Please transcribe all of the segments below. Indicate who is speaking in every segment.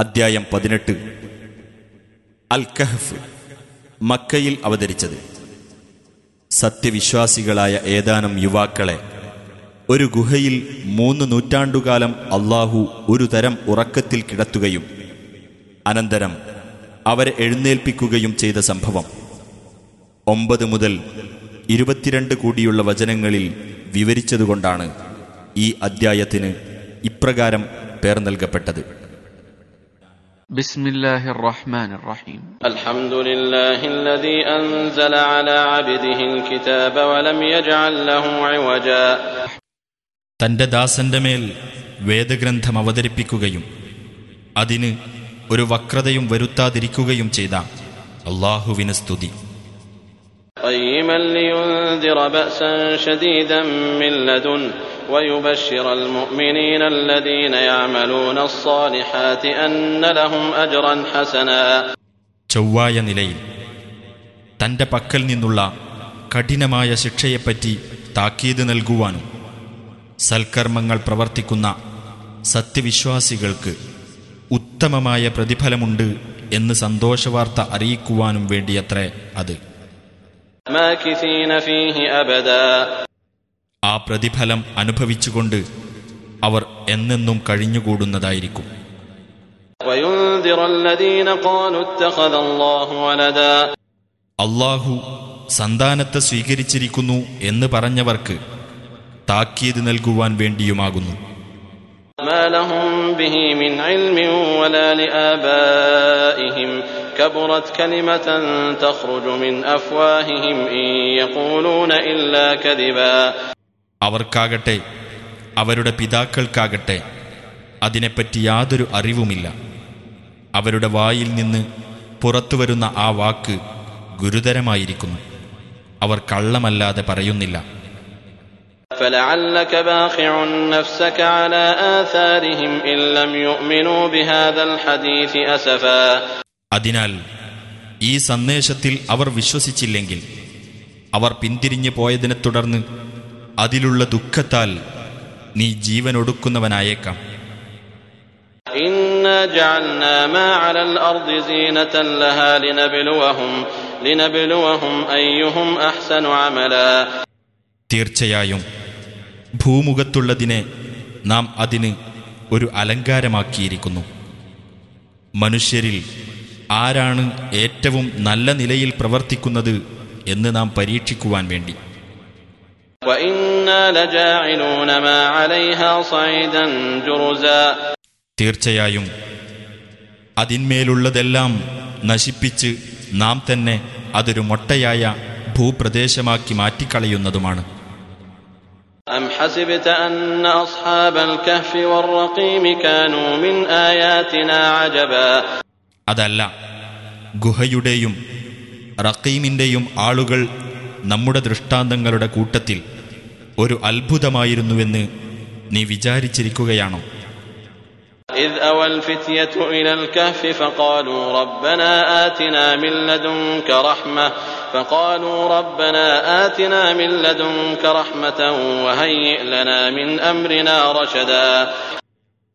Speaker 1: അദ്ധ്യായം പതിനെട്ട്. അൽ കഹഫ് മക്കയിൽ അവതരിച്ചത്. സത്യവിശ്വാസികളായ ഏതാനും യുവാക്കളെ ഒരു ഗുഹയിൽ മൂന്ന് നൂറ്റാണ്ടുകാലം അള്ളാഹു ഒരു തരം ഉറക്കത്തിൽ കിടത്തുകയും അനന്തരം അവരെ എഴുന്നേൽപ്പിക്കുകയും ചെയ്ത സംഭവം. ഒമ്പത് മുതൽ ഇരുപത്തിരണ്ട് കൂടിയുള്ള വചനങ്ങളിൽ വിവരിച്ചതുകൊണ്ടാണ് ഈ അദ്ധ്യായത്തിന് ഇപ്രകാരം പേർ നൽകപ്പെട്ടത്.
Speaker 2: بسم الله الرحمن الرحيم
Speaker 3: الحمد لله الذي أنزل على عبده الكتاب ولم يجعل له عوجا
Speaker 1: തന്റെ ദാസന്റെ മേൽ വേദഗ്രന്ഥം അവതരിപ്പിക്കുകയും അതിന് ഒരു വക്രതയും വരുത്താതിരിക്കുകയും ചെയ്ത അള്ളാഹുവിന് സ്തുതി
Speaker 3: قيما لينذر بأسا شديدا من لدنه ويبشر المؤمنين الذين يعملون الصالحات أن لهم أجرا حسنا
Speaker 1: ചൊവ്വായ നിലയിൽ തന്റെ പക്കൽ നിന്നുള്ള കഠിനമായ ശിക്ഷയെപ്പറ്റി താക്കീത് നൽകുവാനും സൽക്കർമ്മങ്ങൾ പ്രവർത്തിക്കുന്ന സത്യവിശ്വാസികൾക്ക് ഉത്തമമായ പ്രതിഫലമുണ്ട് എന്ന് സന്തോഷവാർത്ത അറിയിക്കുവാനും വേണ്ടിയത്രേ അത്
Speaker 3: ماكثين فيه أبدا
Speaker 1: ആ പ്രതിഫലം അനുഭവിച്ചുകൊണ്ട് അവർ എന്നെന്നും കഴിഞ്ഞുകൂടുന്നതായിരിക്കും
Speaker 3: وينذر الذين قالوا اتخذ الله ولدا
Speaker 1: അള്ളാഹു സന്താനത്തെ സ്വീകരിച്ചിരിക്കുന്നു എന്ന് പറഞ്ഞവർക്ക് താക്കീത് നൽകുവാൻ വേണ്ടിയുമാകുന്നു
Speaker 3: ما لهم به من علم ولا لآبائهم كبرت كلمة تخرج من أفواههم إن يقولون إلا كذبا
Speaker 1: അവർക്കാകട്ടെ അവരുടെ പിതാക്കൾക്കാകട്ടെ അതിനെപ്പറ്റി യാതൊരു അറിവുമില്ല അവരുടെ വായിൽ നിന്ന് പുറത്തുവരുന്ന ആ വാക്ക് ഗുരുതരമായിരിക്കുന്നു അവർ കള്ളമല്ലാതെ പറയുന്നില്ല
Speaker 3: فلعلك باخع نفسك على آثارهم إن لم يؤمنوا بهذا الحديث أسفا
Speaker 1: അതിനാൽ ഈ സന്ദേശത്തിൽ അവർ വിശ്വസിച്ചില്ലെങ്കിൽ അവർ പിന്തിരിഞ്ഞു പോയതിനെ തുടർന്ന് അതിലുള്ള ദുഃഖത്താൽ നീ ജീവനൊടുക്കുന്നവനായേക്കാം തീർച്ചയായും ഭൂമുഖത്തുള്ളതിനെ നാം അതിന് ഒരു അലങ്കാരമാക്കിയിരിക്കുന്നു. മനുഷ്യരിൽ ആരാണ് ഏറ്റവും നല്ല നിലയിൽ പ്രവർത്തിക്കുന്നത് എന്ന് നാം പരീക്ഷിക്കുവാൻ വേണ്ടി
Speaker 3: وإنا لجاعلون ما عليها صعيدا جرزا
Speaker 1: തീർച്ചയായും അതിന്മേലുള്ളതെല്ലാം നശിപ്പിച്ച് നാം തന്നെ അതൊരു മൊട്ടയായ ഭൂപ്രദേശമാക്കി മാറ്റിക്കളയുന്നതുമാണ്
Speaker 3: أم حسبت أن أصحاب الكهف والرقيم كانوا من آياتنا عجبا
Speaker 1: അതല്ല ഗുഹയുടെയും റക്കീമിന്റെയും ആളുകൾ നമ്മുടെ ദൃഷ്ടാന്തങ്ങളുടെ കൂട്ടത്തിൽ ഒരു അത്ഭുതമായിരുന്നുവെന്ന് നീ വിചാരിച്ചിരിക്കുകയാണോ
Speaker 3: إذ أوى الفتية إلى الكهف فقالوا ربنا آتنا من لدنك رحمة فقالوا ربنا آتنا من لدنك رحمة وهيئ لنا من أمرنا رشدا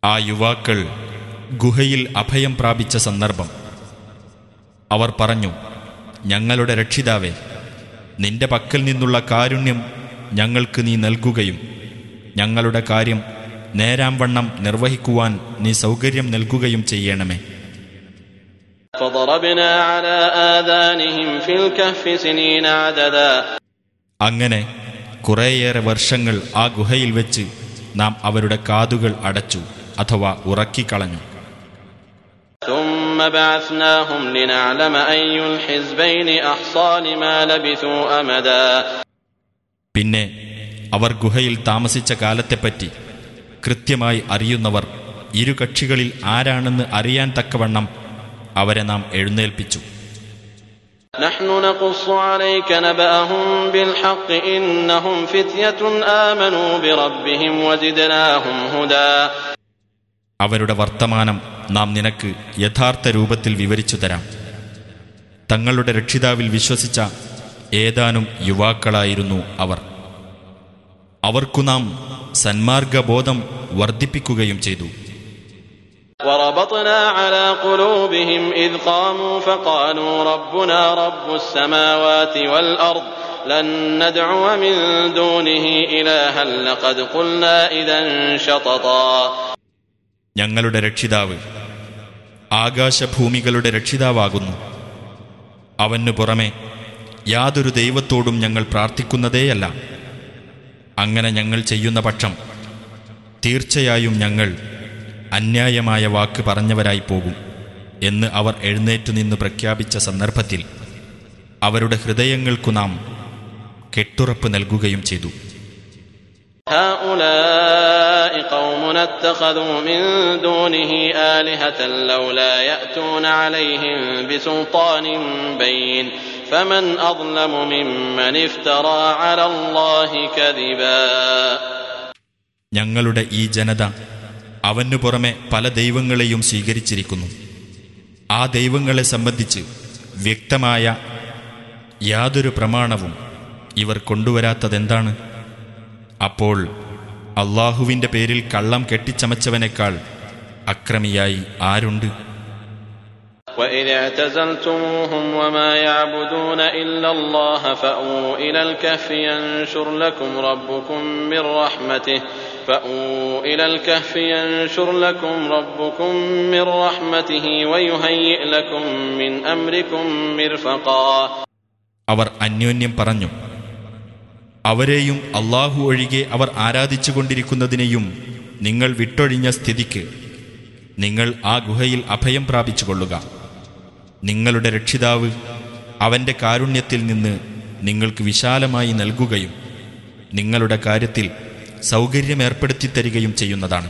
Speaker 1: ആ യുവാക്കൾ ഗുഹയിൽ അഭയം പ്രാപിച്ച സന്ദർഭം. അവർ പറഞ്ഞു ഞങ്ങളുടെ രക്ഷിതാവേ നിന്റെ പക്കൽ നിന്നുള്ള കാരുണ്യം ഞങ്ങൾക്ക് നീ നൽകുകയും ഞങ്ങളുടെ കാര്യം നേരാംവണ്ണം നിർവഹിക്കുവാൻ നീ സൗകര്യം നൽകുകയും ചെയ്യണമേ. അങ്ങനെ കുറേയേറെ വർഷങ്ങൾ ആ ഗുഹയിൽ വെച്ച് നാം അവരുടെ കാതുകൾ അടച്ചു അഥവാ ഉറക്കിക്കളഞ്ഞു.
Speaker 3: ثم بعثناهم لنعلم أي الحزبين أحصى لما لبثوا أمدا
Speaker 1: പിന്നെ അവർ ഗുഹയിൽ താമസിച്ച കാലത്തെപ്പറ്റി കൃത്യമായി അറിയുന്നവർ ഇരു കക്ഷികളിൽ ആരാണെന്ന് അറിയാൻ തക്കവണ്ണം അവരെ നാം എഴുന്നേൽപ്പിച്ചു
Speaker 3: نحن نقص عليك نبأهم بالحق إنهم فتية آمنوا بربهم وزدناهم هدى
Speaker 1: അവരുടെ വർത്തമാനം നാം നിനക്ക് യഥാർത്ഥ രൂപത്തിൽ വിവരിച്ചു തരാം തങ്ങളുടെ രക്ഷിതാവിൽ വിശ്വസിച്ച ഏതാനും യുവാക്കളായിരുന്നു അവർ അവർക്കു നാം സന്മാർഗബോധം വർദ്ധിപ്പിക്കുകയും ചെയ്തു
Speaker 3: وربطنا على قلوبهم إذ قاموا فقالوا ربنا رب السماوات والأرض لن ندعو من دونه إلها لقد قلنا إذا شططا
Speaker 1: ഞങ്ങളുടെ രക്ഷിതാവ്. ആകാശഭൂമികളുടെ രക്ഷിതാവാകുന്നു. അവനു പുറമെ യാതൊരു ദൈവത്തോടും ഞങ്ങൾ പ്രാർത്ഥിക്കുന്നതേയല്ല. അങ്ങനെ ഞങ്ങൾ ചെയ്യുന്ന പക്ഷം തീർച്ചയായും ഞങ്ങൾ അന്യായമായ വാക്ക് പറഞ്ഞവരായി പോകും എന്ന് അവർ എഴുന്നേറ്റു നിന്ന് പ്രഖ്യാപിച്ച സന്ദർഭത്തിൽ അവരുടെ ഹൃദയങ്ങൾക്കു നാം കെട്ടുറപ്പ് നൽകുകയും ചെയ്തു.
Speaker 3: هؤلاء قومنا اتخذوا من دونه آلهة لولا يأتون عليهم بسلطان بين فمن أظلم ممن افترى على الله كذبا
Speaker 1: ഞങ്ങളുടെ ഈ ജനത അവനു പുറമെ പല ദൈവങ്ങളെയും സ്വീകരിച്ചിരിക്കുന്നു ആ ദൈവങ്ങളെ സംബന്ധിച്ച് വ്യക്തമായ യാതൊരു പ്രമാണവും ഇവർ കൊണ്ടുവരാത്തതെന്താണ് അപ്പോൾ അള്ളാഹുവിൻ്റെ പേരിൽ കള്ളം കെട്ടിച്ചമച്ചവനേക്കാൾ അക്രമിയായി ആരുണ്ട്
Speaker 3: وإذ اعتزلتموهم وما يعبدون إلا الله فأووا إلى الكهف ينشر لكم ربكم من رحمته فأووا إلى الكهف ينشر لكم ربكم من رحمته ويهيئ لكم من أمركم مرفقا
Speaker 1: അവർ അന്യോന്യം പറഞ്ഞു അവരെയും അള്ളാഹു ഒഴികെ അവർ ആരാധിച്ചുകൊണ്ടിരിക്കുന്നതിനെയും നിങ്ങൾ വിട്ടൊഴിഞ്ഞ സ്ഥിതിക്ക് നിങ്ങൾ ആ ഗുഹയിൽ അഭയം പ്രാപിച്ചുകൊള്ളുക. നിങ്ങളുടെ രക്ഷിതാവ് അവന്റെ കാരുണ്യത്തിൽ നിന്ന് നിങ്ങൾക്ക് വിശാലമായി നൽകുകയും നിങ്ങളുടെ കാര്യത്തിൽ സൗകര്യമേർപ്പെടുത്തി തരികയും ചെയ്യുന്നതാണ്.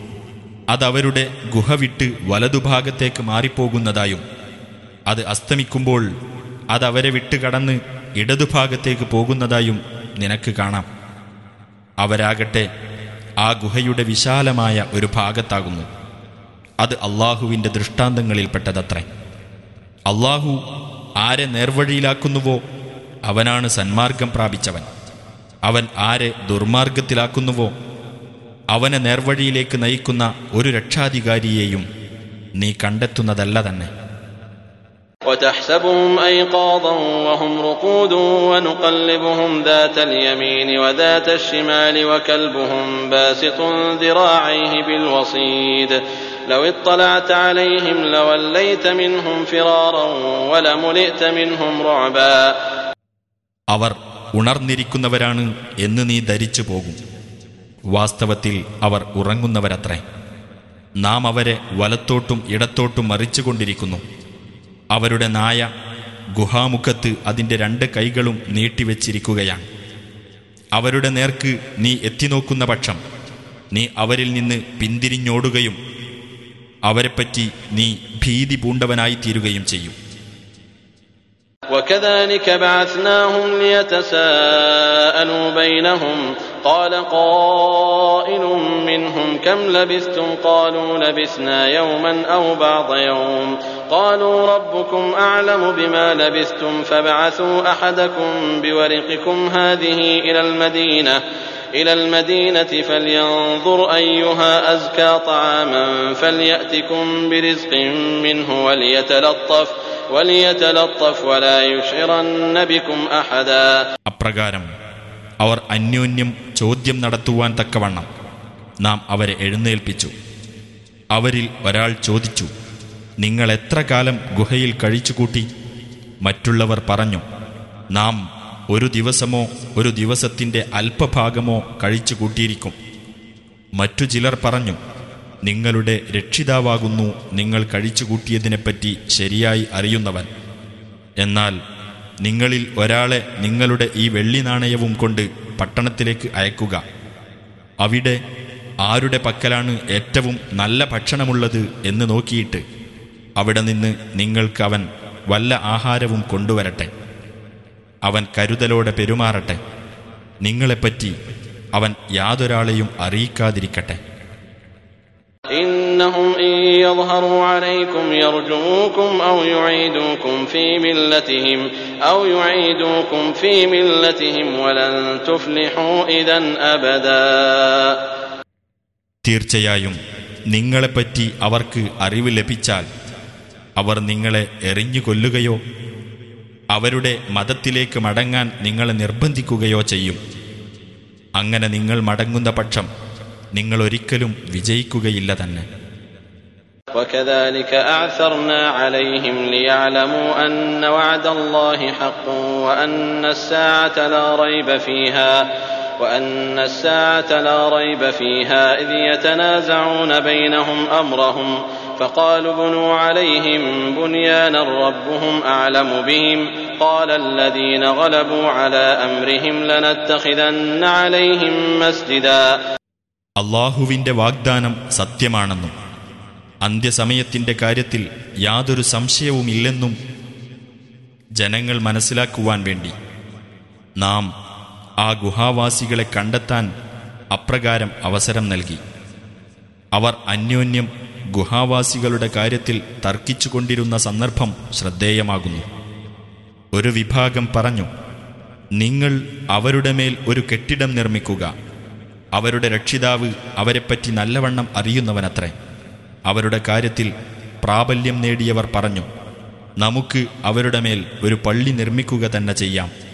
Speaker 1: അതവരുടെ ഗുഹ വിട്ട് വലതുഭാഗത്തേക്ക് മാറിപ്പോകുന്നതായും അത് അസ്തമിക്കുമ്പോൾ അതവരെ വിട്ട് കടന്ന് ഇടതുഭാഗത്തേക്ക് പോകുന്നതായും നിനക്ക് കാണാം. അവരാകട്ടെ ആ ഗുഹയുടെ വിശാലമായ ഒരു ഭാഗത്താകുന്നു. അത് അള്ളാഹുവിന്റെ ദൃഷ്ടാന്തങ്ങളിൽപ്പെട്ടതത്രേ. അള്ളാഹു ആരെ നേർവഴിയിലാക്കുന്നുവോ അവനാണ് സന്മാർഗം പ്രാപിച്ചവൻ. അവൻ ആരെ ദുർമാർഗത്തിലാക്കുന്നുവോ അവനെ നേർവഴിയിലേക്ക് നയിക്കുന്ന ഒരു രക്ഷാധികാരിയെയും നീ കണ്ടെത്തുന്നതല്ല തന്നെ
Speaker 3: وتحسبهم أيقاظا وهم رقود ونقلبهم ذات اليمين وذات الشمال وكلبهم باسط ذراعيه بالوصيد لو اطلعت عليهم لوليت منهم فرارا ولملئت منهم رعبا
Speaker 1: അവർ ഉണർന്നിരിക്കുന്നവരാണ് എന്ന് നീ ധരിച്ചു പോകും വാസ്തവത്തിൽ അവർ ഉറങ്ങുന്നവരത്രേ. നാം അവരെ വലത്തോട്ടും ഇടത്തോട്ടും മറിച്ചുകൊണ്ടിരിക്കുന്നു. അവരുടെ നായ ഗുഹാമുഖത്ത് അതിന്റെ രണ്ട് കൈകളും നീട്ടിവെച്ചിരിക്കുകയാണ്. അവരുടെ നേർക്ക് നീ എത്തിനോക്കുന്ന പക്ഷം നീ അവരിൽ നിന്ന് പിന്തിരിഞ്ഞോടുകയും അവരെപ്പറ്റി നീ ഭീതി പൂണ്ടവനായി തീരുകയും ചെയ്യും.
Speaker 3: وكذلك بعثناهم ليتساءلوا بينهم. قال قائل منهم كم لبثتم؟ قالوا لبثنا يوما أو بعض يوم. قالوا ربكم أعلم بما لبثتم فابعثوا أحدكم بورقكم هذه إلى المدينة. إلى المدينة فلينظر أيها أزكى طعاما فليأتكم برزق منه وليتلطف
Speaker 1: അപ്രകാരം അവർ അന്യോന്യം ചോദ്യം നടത്തുവാൻ തക്കവണ്ണം നാം അവരെ എഴുന്നേൽപ്പിച്ചു. അവരിൽ ഒരാൾ ചോദിച്ചു നിങ്ങൾ എത്ര കാലം ഗുഹയിൽ കഴിച്ചുകൂട്ടി മറ്റുള്ളവർ പറഞ്ഞു നാം ഒരു ദിവസമോ ഒരു ദിവസത്തിന്റെ അല്പഭാഗമോ കഴിച്ചു കൂട്ടിയിരിക്കും. മറ്റു ചിലർ പറഞ്ഞു നിങ്ങളുടെ രക്ഷിതാവാകുന്നു നിങ്ങൾ കഴിച്ചുകൂട്ടിയതിനെപ്പറ്റി ശരിയായി അറിയുന്നവൻ. എന്നാൽ നിങ്ങളിൽ ഒരാളെ നിങ്ങളുടെ ഈ വെള്ളി നാണയവും കൊണ്ട് പട്ടണത്തിലേക്ക് അയക്കുക. അവിടെ ആരുടെ പക്കലാണ് ഏറ്റവും നല്ല ഭക്ഷണമുള്ളത് എന്ന് നോക്കിയിട്ട് അവിടെ നിന്ന് നിങ്ങൾക്ക് അവൻ വല്ല ആഹാരവും കൊണ്ടുവരട്ടെ. അവൻ കരുതലോടെ പെരുമാറട്ടെ. നിങ്ങളെപ്പറ്റി അവൻ യാതൊരാളെയും അറിയിക്കാതിരിക്കട്ടെ.
Speaker 3: إنهم إن يظهروا عليكم يرجموكم أو يعيدوكم في ملتهم أو يعيدوكم في ملتهم ولن تفلحوا إذا أبدا
Speaker 1: തീർച്ചയായും നിങ്ങളെപ്പറ്റി അവർക്ക് അറിവ് ലഭിച്ചാൽ അവർ നിങ്ങളെ എറിഞ്ഞു കൊല്ലുകയോ അവരുടെ മതത്തിലേക്ക് മടങ്ങാൻ നിങ്ങളെ നിർബന്ധിക്കുകയോ ചെയ്യും അങ്ങനെ നിങ്ങൾ മടങ്ങുന്ന പക്ഷം നിങ്ങൾ ഒരിക്കലും വിജയിക്കുകയില്ല തന്നെ
Speaker 3: وكذلك أعثرنا عليهم ليعلموا أن وعد الله حق وأن الساعة لا ريب فيها وأن الساعة لا ريب فيها إذ يتنازعون بينهم أمرهم فقالوا بنوا عليهم بنيانا ربهم أعلم بهم قال الذين غلبوا على أمرهم لنتخذن عليهم مسجدا
Speaker 1: അള്ളാഹുവിന്റെ വാഗ്ദാനം സത്യമാണെന്നും അന്ത്യസമയത്തിന്റെ കാര്യത്തിൽ യാതൊരു സംശയവുമില്ലെന്നും ജനങ്ങൾ മനസ്സിലാക്കുവാൻ വേണ്ടി നാം ആ ഗുഹാവാസികളെ കണ്ടെത്താൻ അപ്രകാരം അവസരം നൽകി. അവർ അന്യോന്യം ഗുഹാവാസികളുടെ കാര്യത്തിൽ തർക്കിച്ചുകൊണ്ടിരുന്ന സന്ദർഭം ശ്രദ്ധേയമാകുന്നു. ഒരു വിഭാഗം പറഞ്ഞു നിങ്ങൾ അവരുടെ മേൽ ഒരു കെട്ടിടം നിർമ്മിക്കുക. അവരുടെ രക്ഷിതാവ് അവരെപ്പറ്റി നല്ലവണ്ണം അറിയുന്നവനത്രേ. അവരുടെ കാര്യത്തിൽ പ്രാബല്യം നേടിയവർ പറഞ്ഞു നമുക്ക് അവരുടെ മേൽ ഒരു പള്ളി നിർമ്മിക്കുക തന്നെ ചെയ്യാം.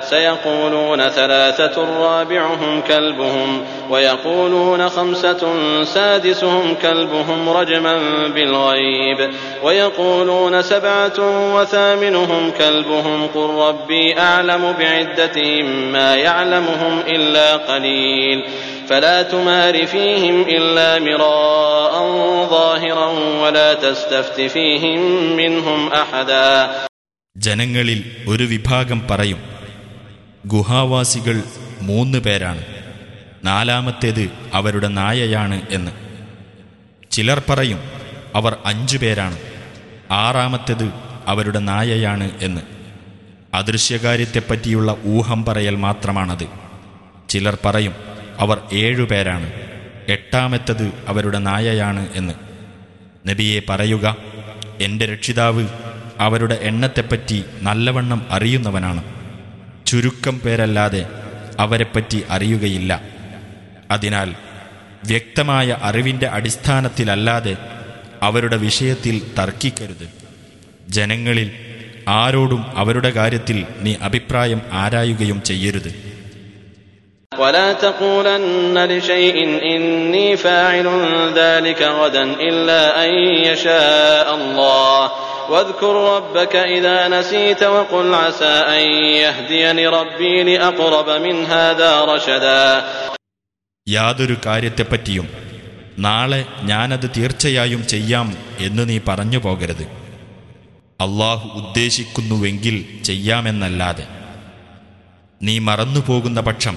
Speaker 3: سيقولون ثلاثة رابعهم كلبهم ويقولون خمسة سادسهم كلبهم رجما بالغيب ويقولون سبعة وثامنهم كلبهم قل ربي أعلم بعدتهم ما يعلمهم إلا قليل فلا تمار فيهم إلا مراء ظاهرا ولا تستفت فيهم منهم أحدا
Speaker 1: ജനങ്ങളിൽ ഒരു വിഭാഗം പറയും ഗുഹാവാസികൾ മൂന്ന് പേരാണ്. നാലാമത്തേത് അവരുടെ നായയാണ് എന്ന്. ചിലർ പറയും അവർ അഞ്ചു പേരാണ്. ആറാമത്തേത് അവരുടെ നായയാണ് എന്ന്. അദൃശ്യകാര്യത്തെപ്പറ്റിയുള്ള ഊഹം പറയൽ മാത്രമാണത്. ചിലർ പറയും അവർ ഏഴു പേരാണ്. എട്ടാമത്തത് അവരുടെ നായയാണ് എന്ന്. നബിയെ പറയുക എന്റെ രക്ഷിതാവ് അവരുടെ എണ്ണത്തെപ്പറ്റി നല്ലവണ്ണം അറിയുന്നവനാണ്. ചുരുക്കം പേരല്ലാതെ അവരെപ്പറ്റി അറിയുകയില്ല അതിനാൽ വ്യക്തമായ അറിവിൻ്റെ അടിസ്ഥാനത്തിലല്ലാതെ അവരുടെ വിഷയത്തിൽ തർക്കിക്കരുത് ജനങ്ങളിൽ ആരോടും അവരുടെ കാര്യത്തിൽ നീ അഭിപ്രായം ആരായുകയും ചെയ്യരുത്
Speaker 3: ولا تقولن لشيء إني فاعل ذلك غدا إلا أن يشاء الله واذكر ربك إذا نسيت وقل عسى أن يهديني ربي لأقرب من هذا رشدا
Speaker 1: യാതൊരു കാര്യത്തെപ്പറ്റിയും നാളെ ഞാനത് തീർച്ചയായും ചെയ്യാം എന്ന് നീ പറഞ്ഞു പോകരുത് അള്ളാഹു ഉദ്ദേശിക്കുന്നുവെങ്കിൽ ചെയ്യാമെന്നല്ലാതെ നീ മറന്നുപോകുന്ന പക്ഷം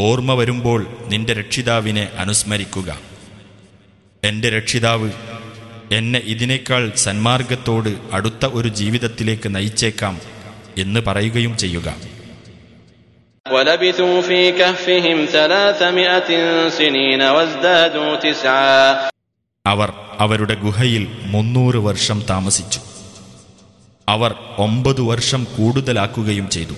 Speaker 1: ഓർമ്മ വരുമ്പോൾ നിന്റെ രക്ഷിതാവിനെ അനുസ്മരിക്കുക എന്റെ രക്ഷിതാവ് എന്നെ ഇതിനേക്കാൾ സന്മാർഗത്തോട് അടുത്ത ഒരു ജീവിതത്തിലേക്ക് നയിച്ചേക്കാം എന്ന് പറയുകയും ചെയ്യുക
Speaker 3: ولبثوا في كهفهم ثلاثمائة سنين وازدادوا تسعا
Speaker 1: അവർ അവരുടെ ഗുഹയിൽ മുന്നൂറ് വർഷം താമസിച്ചു അവർ ഒമ്പത് വർഷം കൂടുതലാക്കുകയും ചെയ്തു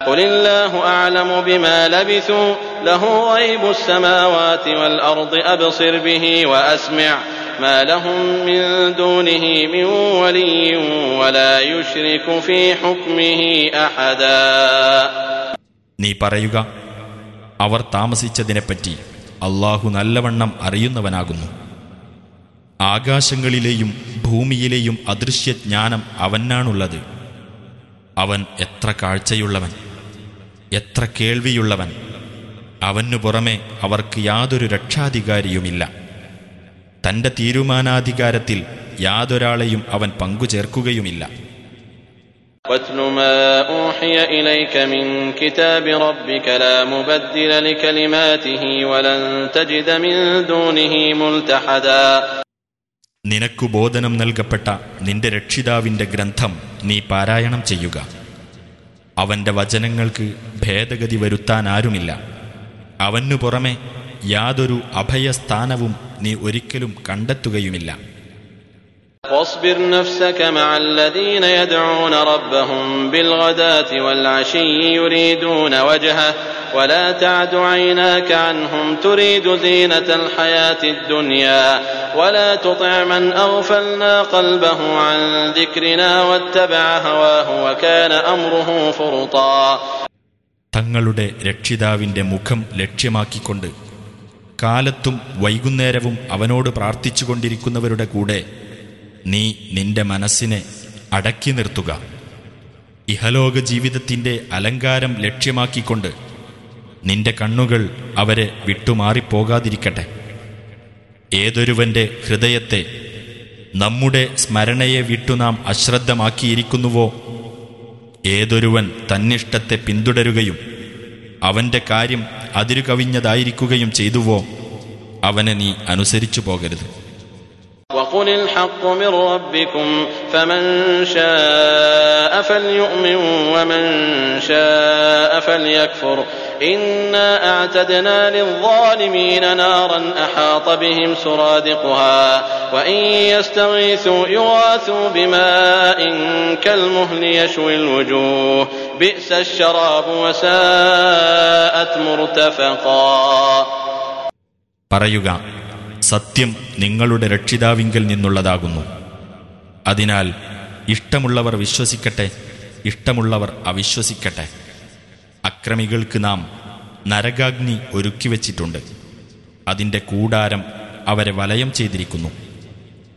Speaker 3: قل الله أعلم بما لبثوا له غيب السماوات والأرض أبصر به وأسمع ما لهم من دونه من ولي ولا يشرك في حكمه أحدا
Speaker 1: നീ പറയുക അവർ താമസിച്ചതിനെപ്പറ്റി അള്ളാഹു നല്ലവണ്ണം അറിയുന്നവനാകുന്നു ആകാശങ്ങളിലെയും ഭൂമിയിലെയും അദൃശ്യജ്ഞാനം അവനാണുള്ളത് അവൻ എത്ര കാഴ്ചയുള്ളവൻ എത്ര കേൾവിയുള്ളവൻ അവനു പുറമെ അവർക്ക് യാതൊരു രക്ഷാധികാരിയുമില്ല തന്റെ തീരുമാനാധികാരത്തിൽ യാതൊരാളെയും അവൻ പങ്കുചേർക്കുകയുമില്ല
Speaker 3: واتل ما أوحي إليك من كتاب ربك لا مبدل لكلماته ولن تجد من دونه ملتحدا
Speaker 1: നിനക്കു ബോധനം നൽകപ്പെട്ട നിന്റെ രക്ഷിതാവിന്റെ ഗ്രന്ഥം നീ പാരായണം ചെയ്യുക അവന്റെ വചനങ്ങൾക്ക് ഭേദഗതി വരുത്താനാരുമില്ല അവനു പുറമെ യാതൊരു അഭയസ്ഥാനവും നീ ഒരിക്കലും കണ്ടെത്തുകയുമില്ല
Speaker 3: واصبر نفسك مع الذين يدعون ربهم بالغداة والعشي يريدون وجهه ولا تعد عيناك عنهم تريد زينة الحياة الدنيا ولا تطع من أغفلنا قلبه عن ذكرنا واتبع هواه وكان أمره فرطا
Speaker 1: തങ്ങളുടെ രക്ഷിതാവിന്റെ മുഖം ലക്ഷ്യമാക്കിക്കൊണ്ട് കാലത്തും വൈകുന്നേരവും അവനോട് പ്രാർത്ഥിച്ചുകൊണ്ടിരിക്കുന്നവരുടെ കൂടെ നീ നിന്റെ മനസ്സിനെ അടക്കി നിർത്തുക. ഇഹലോക ജീവിതത്തിന്റെ അലങ്കാരം ലക്ഷ്യമാക്കിക്കൊണ്ട് നിന്റെ കണ്ണുകൾ അവരെ വിട്ടുമാറിപ്പോകാതിരിക്കട്ടെ. ഏതൊരുവന്റെ ഹൃദയത്തെ നമ്മുടെ സ്മരണയെ വിട്ടു നാം അശ്രദ്ധമാക്കിയിരിക്കുന്നുവോ? ഏതൊരുവൻ തന്നിഷ്ടത്തെ പിന്തുടരുകയും അവന്റെ കാര്യം അതിരുകവിഞ്ഞതായിരിക്കുകയും ചെയ്തുവോ അവനെ നീ അനുസരിച്ചു പോകരുത്
Speaker 3: وقل الحق من ربكم فمن شاء فليؤمن ومن شاء فليكفر إنا أعتدنا للظالمين نارا أحاط بهم سرادقها وإن يستغيثوا يغاثوا بماء كالمهل يشوي الوجوه بئس الشراب وساءت مرتفقا
Speaker 1: പറയുക സത്യം നിങ്ങളുടെ രക്ഷിതാവിങ്കൽ നിന്നുള്ളതാകുന്നു അതിനാൽ ഇഷ്ടമുള്ളവർ വിശ്വസിക്കട്ടെ ഇഷ്ടമുള്ളവർ അവിശ്വസിക്കട്ടെ അക്രമികൾക്ക് നാം നരകാഗ്നി ഒരുക്കിവച്ചിട്ടുണ്ട് അതിൻ്റെ കൂടാരം അവരെ വലയം ചെയ്തിരിക്കുന്നു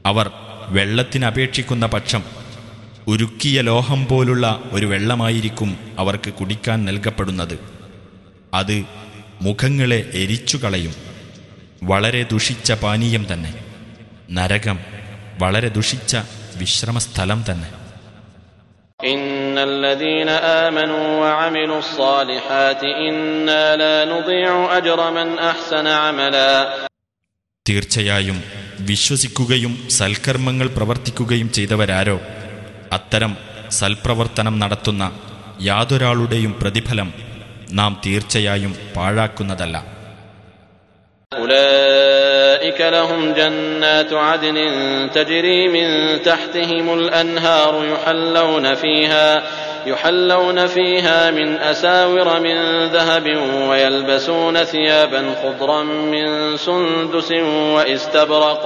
Speaker 1: അവർ വെള്ളത്തിനപേക്ഷിക്കുന്ന പക്ഷം ഉരുക്കിയ ലോഹം പോലുള്ള ഒരു വെള്ളമായിരിക്കും അവർക്ക് കുടിക്കാൻ നൽകപ്പെടുന്നത്. അത് മുഖങ്ങളെ എരിച്ചുകളയും. വളരെ ദുഷിച്ച പാനീയം തന്നെ. നരകം വളരെ ദുഷിച്ച വിശ്രമസ്ഥലം തന്നെ. തീർച്ചയായും വിശ്വസിക്കുകയും സൽക്കർമ്മങ്ങൾ പ്രവർത്തിക്കുകയും ചെയ്തവരാരോ? അത്തരം സൽപ്രവർത്തനം നടത്തുന്ന യാതൊരാളുടെയും പ്രതിഫലം നാം തീർച്ചയായും പാഴാക്കുന്നതല്ല
Speaker 3: أولئك لهم جنات عدن تجري من تحتهم الأنهار يحلون فيها يحلون فيها من أساور من ذهب ويلبسون ثيابا خضرا من سندس وإستبرق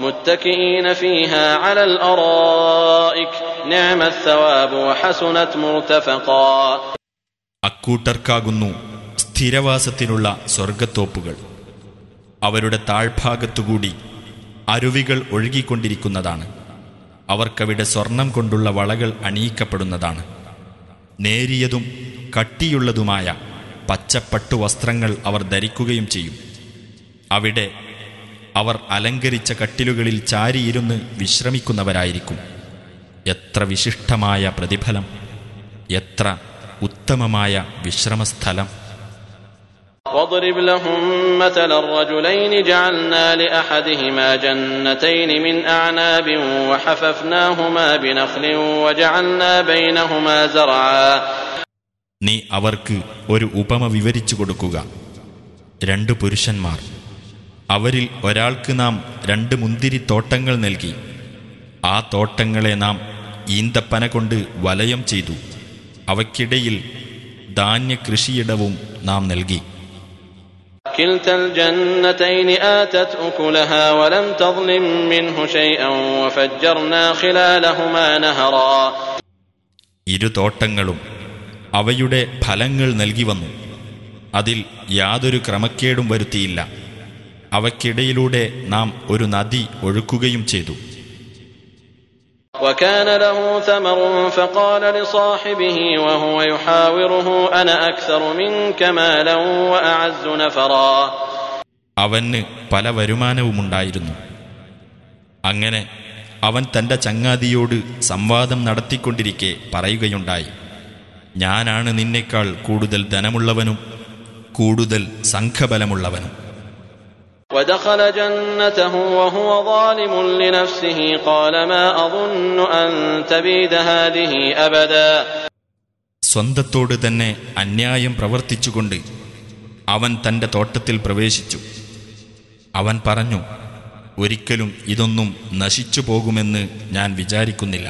Speaker 3: متكئين فيها على الأرائك نعم الثواب وحسنت مرتفقا
Speaker 1: അക്കൂട്ടർക്കാകുന്നു സ്ഥിരവാസത്തിനുള്ള സ്വർഗത്തോപ്പുകൾ അവരുടെ താഴ്ഭാഗത്തുകൂടി അരുവികൾ ഒഴുകിക്കൊണ്ടിരിക്കുന്നതാണ് അവർക്കവിടെ സ്വർണം കൊണ്ടുള്ള വളകൾ അണിയിക്കപ്പെടുന്നതാണ് നേരിയതും കട്ടിയുള്ളതുമായ പച്ചപ്പട്ടു വസ്ത്രങ്ങൾ അവർ ധരിക്കുകയും ചെയ്യും അവിടെ അവർ അലങ്കരിച്ച കട്ടിലുകളിൽ ചാരിയിരുന്ന് വിശ്രമിക്കുന്നവരായിരിക്കും എത്ര വിശിഷ്ടമായ പ്രതിഫലം എത്ര ഉത്തമമായ വിശ്രമസ്ഥലം
Speaker 3: واضرب لهم مثل الرجلين جعلنا لأحدهما جنتين من أعناب وحففناهما بنخل وجعلنا بينهما زرعا
Speaker 1: നീ അവർക്ക് ഒരു ഉപമ വിവരിച്ചു കൊടുക്കുക രണ്ടു പുരുഷന്മാർ അവരിൽ ഒരാൾക്ക് നാം രണ്ട് മുന്തിരിത്തോട്ടങ്ങൾ നൽകി ആ തോട്ടങ്ങളെ നാം ഈന്തപ്പന കൊണ്ട് വലയം ചെയ്തു. അവക്കിടയിൽ ധാന്യ കൃഷിയിടവും നാം നൽകി. ഇരു തോട്ടങ്ങളും അവയുടെ ഫലങ്ങൾ നൽകി വന്നു. അതിൽ യാതൊരു ക്രമക്കേടും വരുത്തിയില്ല. അവക്കിടയിലൂടെ നാം ഒരു നദി ഒഴുക്കുകയും ചെയ്തു.
Speaker 3: وكان له ثمر فقال لصاحبه وهو يحاوره أنا أكثر منك مالا وأعز نفرا
Speaker 1: അവന് പല വരുമാനവുമുണ്ടായിരുന്നു അങ്ങനെ അവൻ തന്റെ ചങ്ങാതിയോട് സംവാദം നടത്തിക്കൊണ്ടിരിക്കെ പറയുകയുണ്ടായി ഞാനാണ് നിന്നേക്കാൾ കൂടുതൽ ധനമുള്ളവനും കൂടുതൽ സംഘബലമുള്ളവനും
Speaker 3: ودخل جنته وهو ظالم لنفسه قال ما أظن أن تبيد هذه أبدا
Speaker 1: സ്വന്തത്തോട് തന്നെ അന്യായം പ്രവർത്തിച്ചുകൊണ്ട് അവൻ തന്റെ തോട്ടത്തിൽ പ്രവേശിച്ചു അവൻ പറഞ്ഞു ഒരിക്കലും ഇതൊന്നും നശിച്ചു പോകുമെന്ന് ഞാൻ വിചാരിക്കുന്നില്ല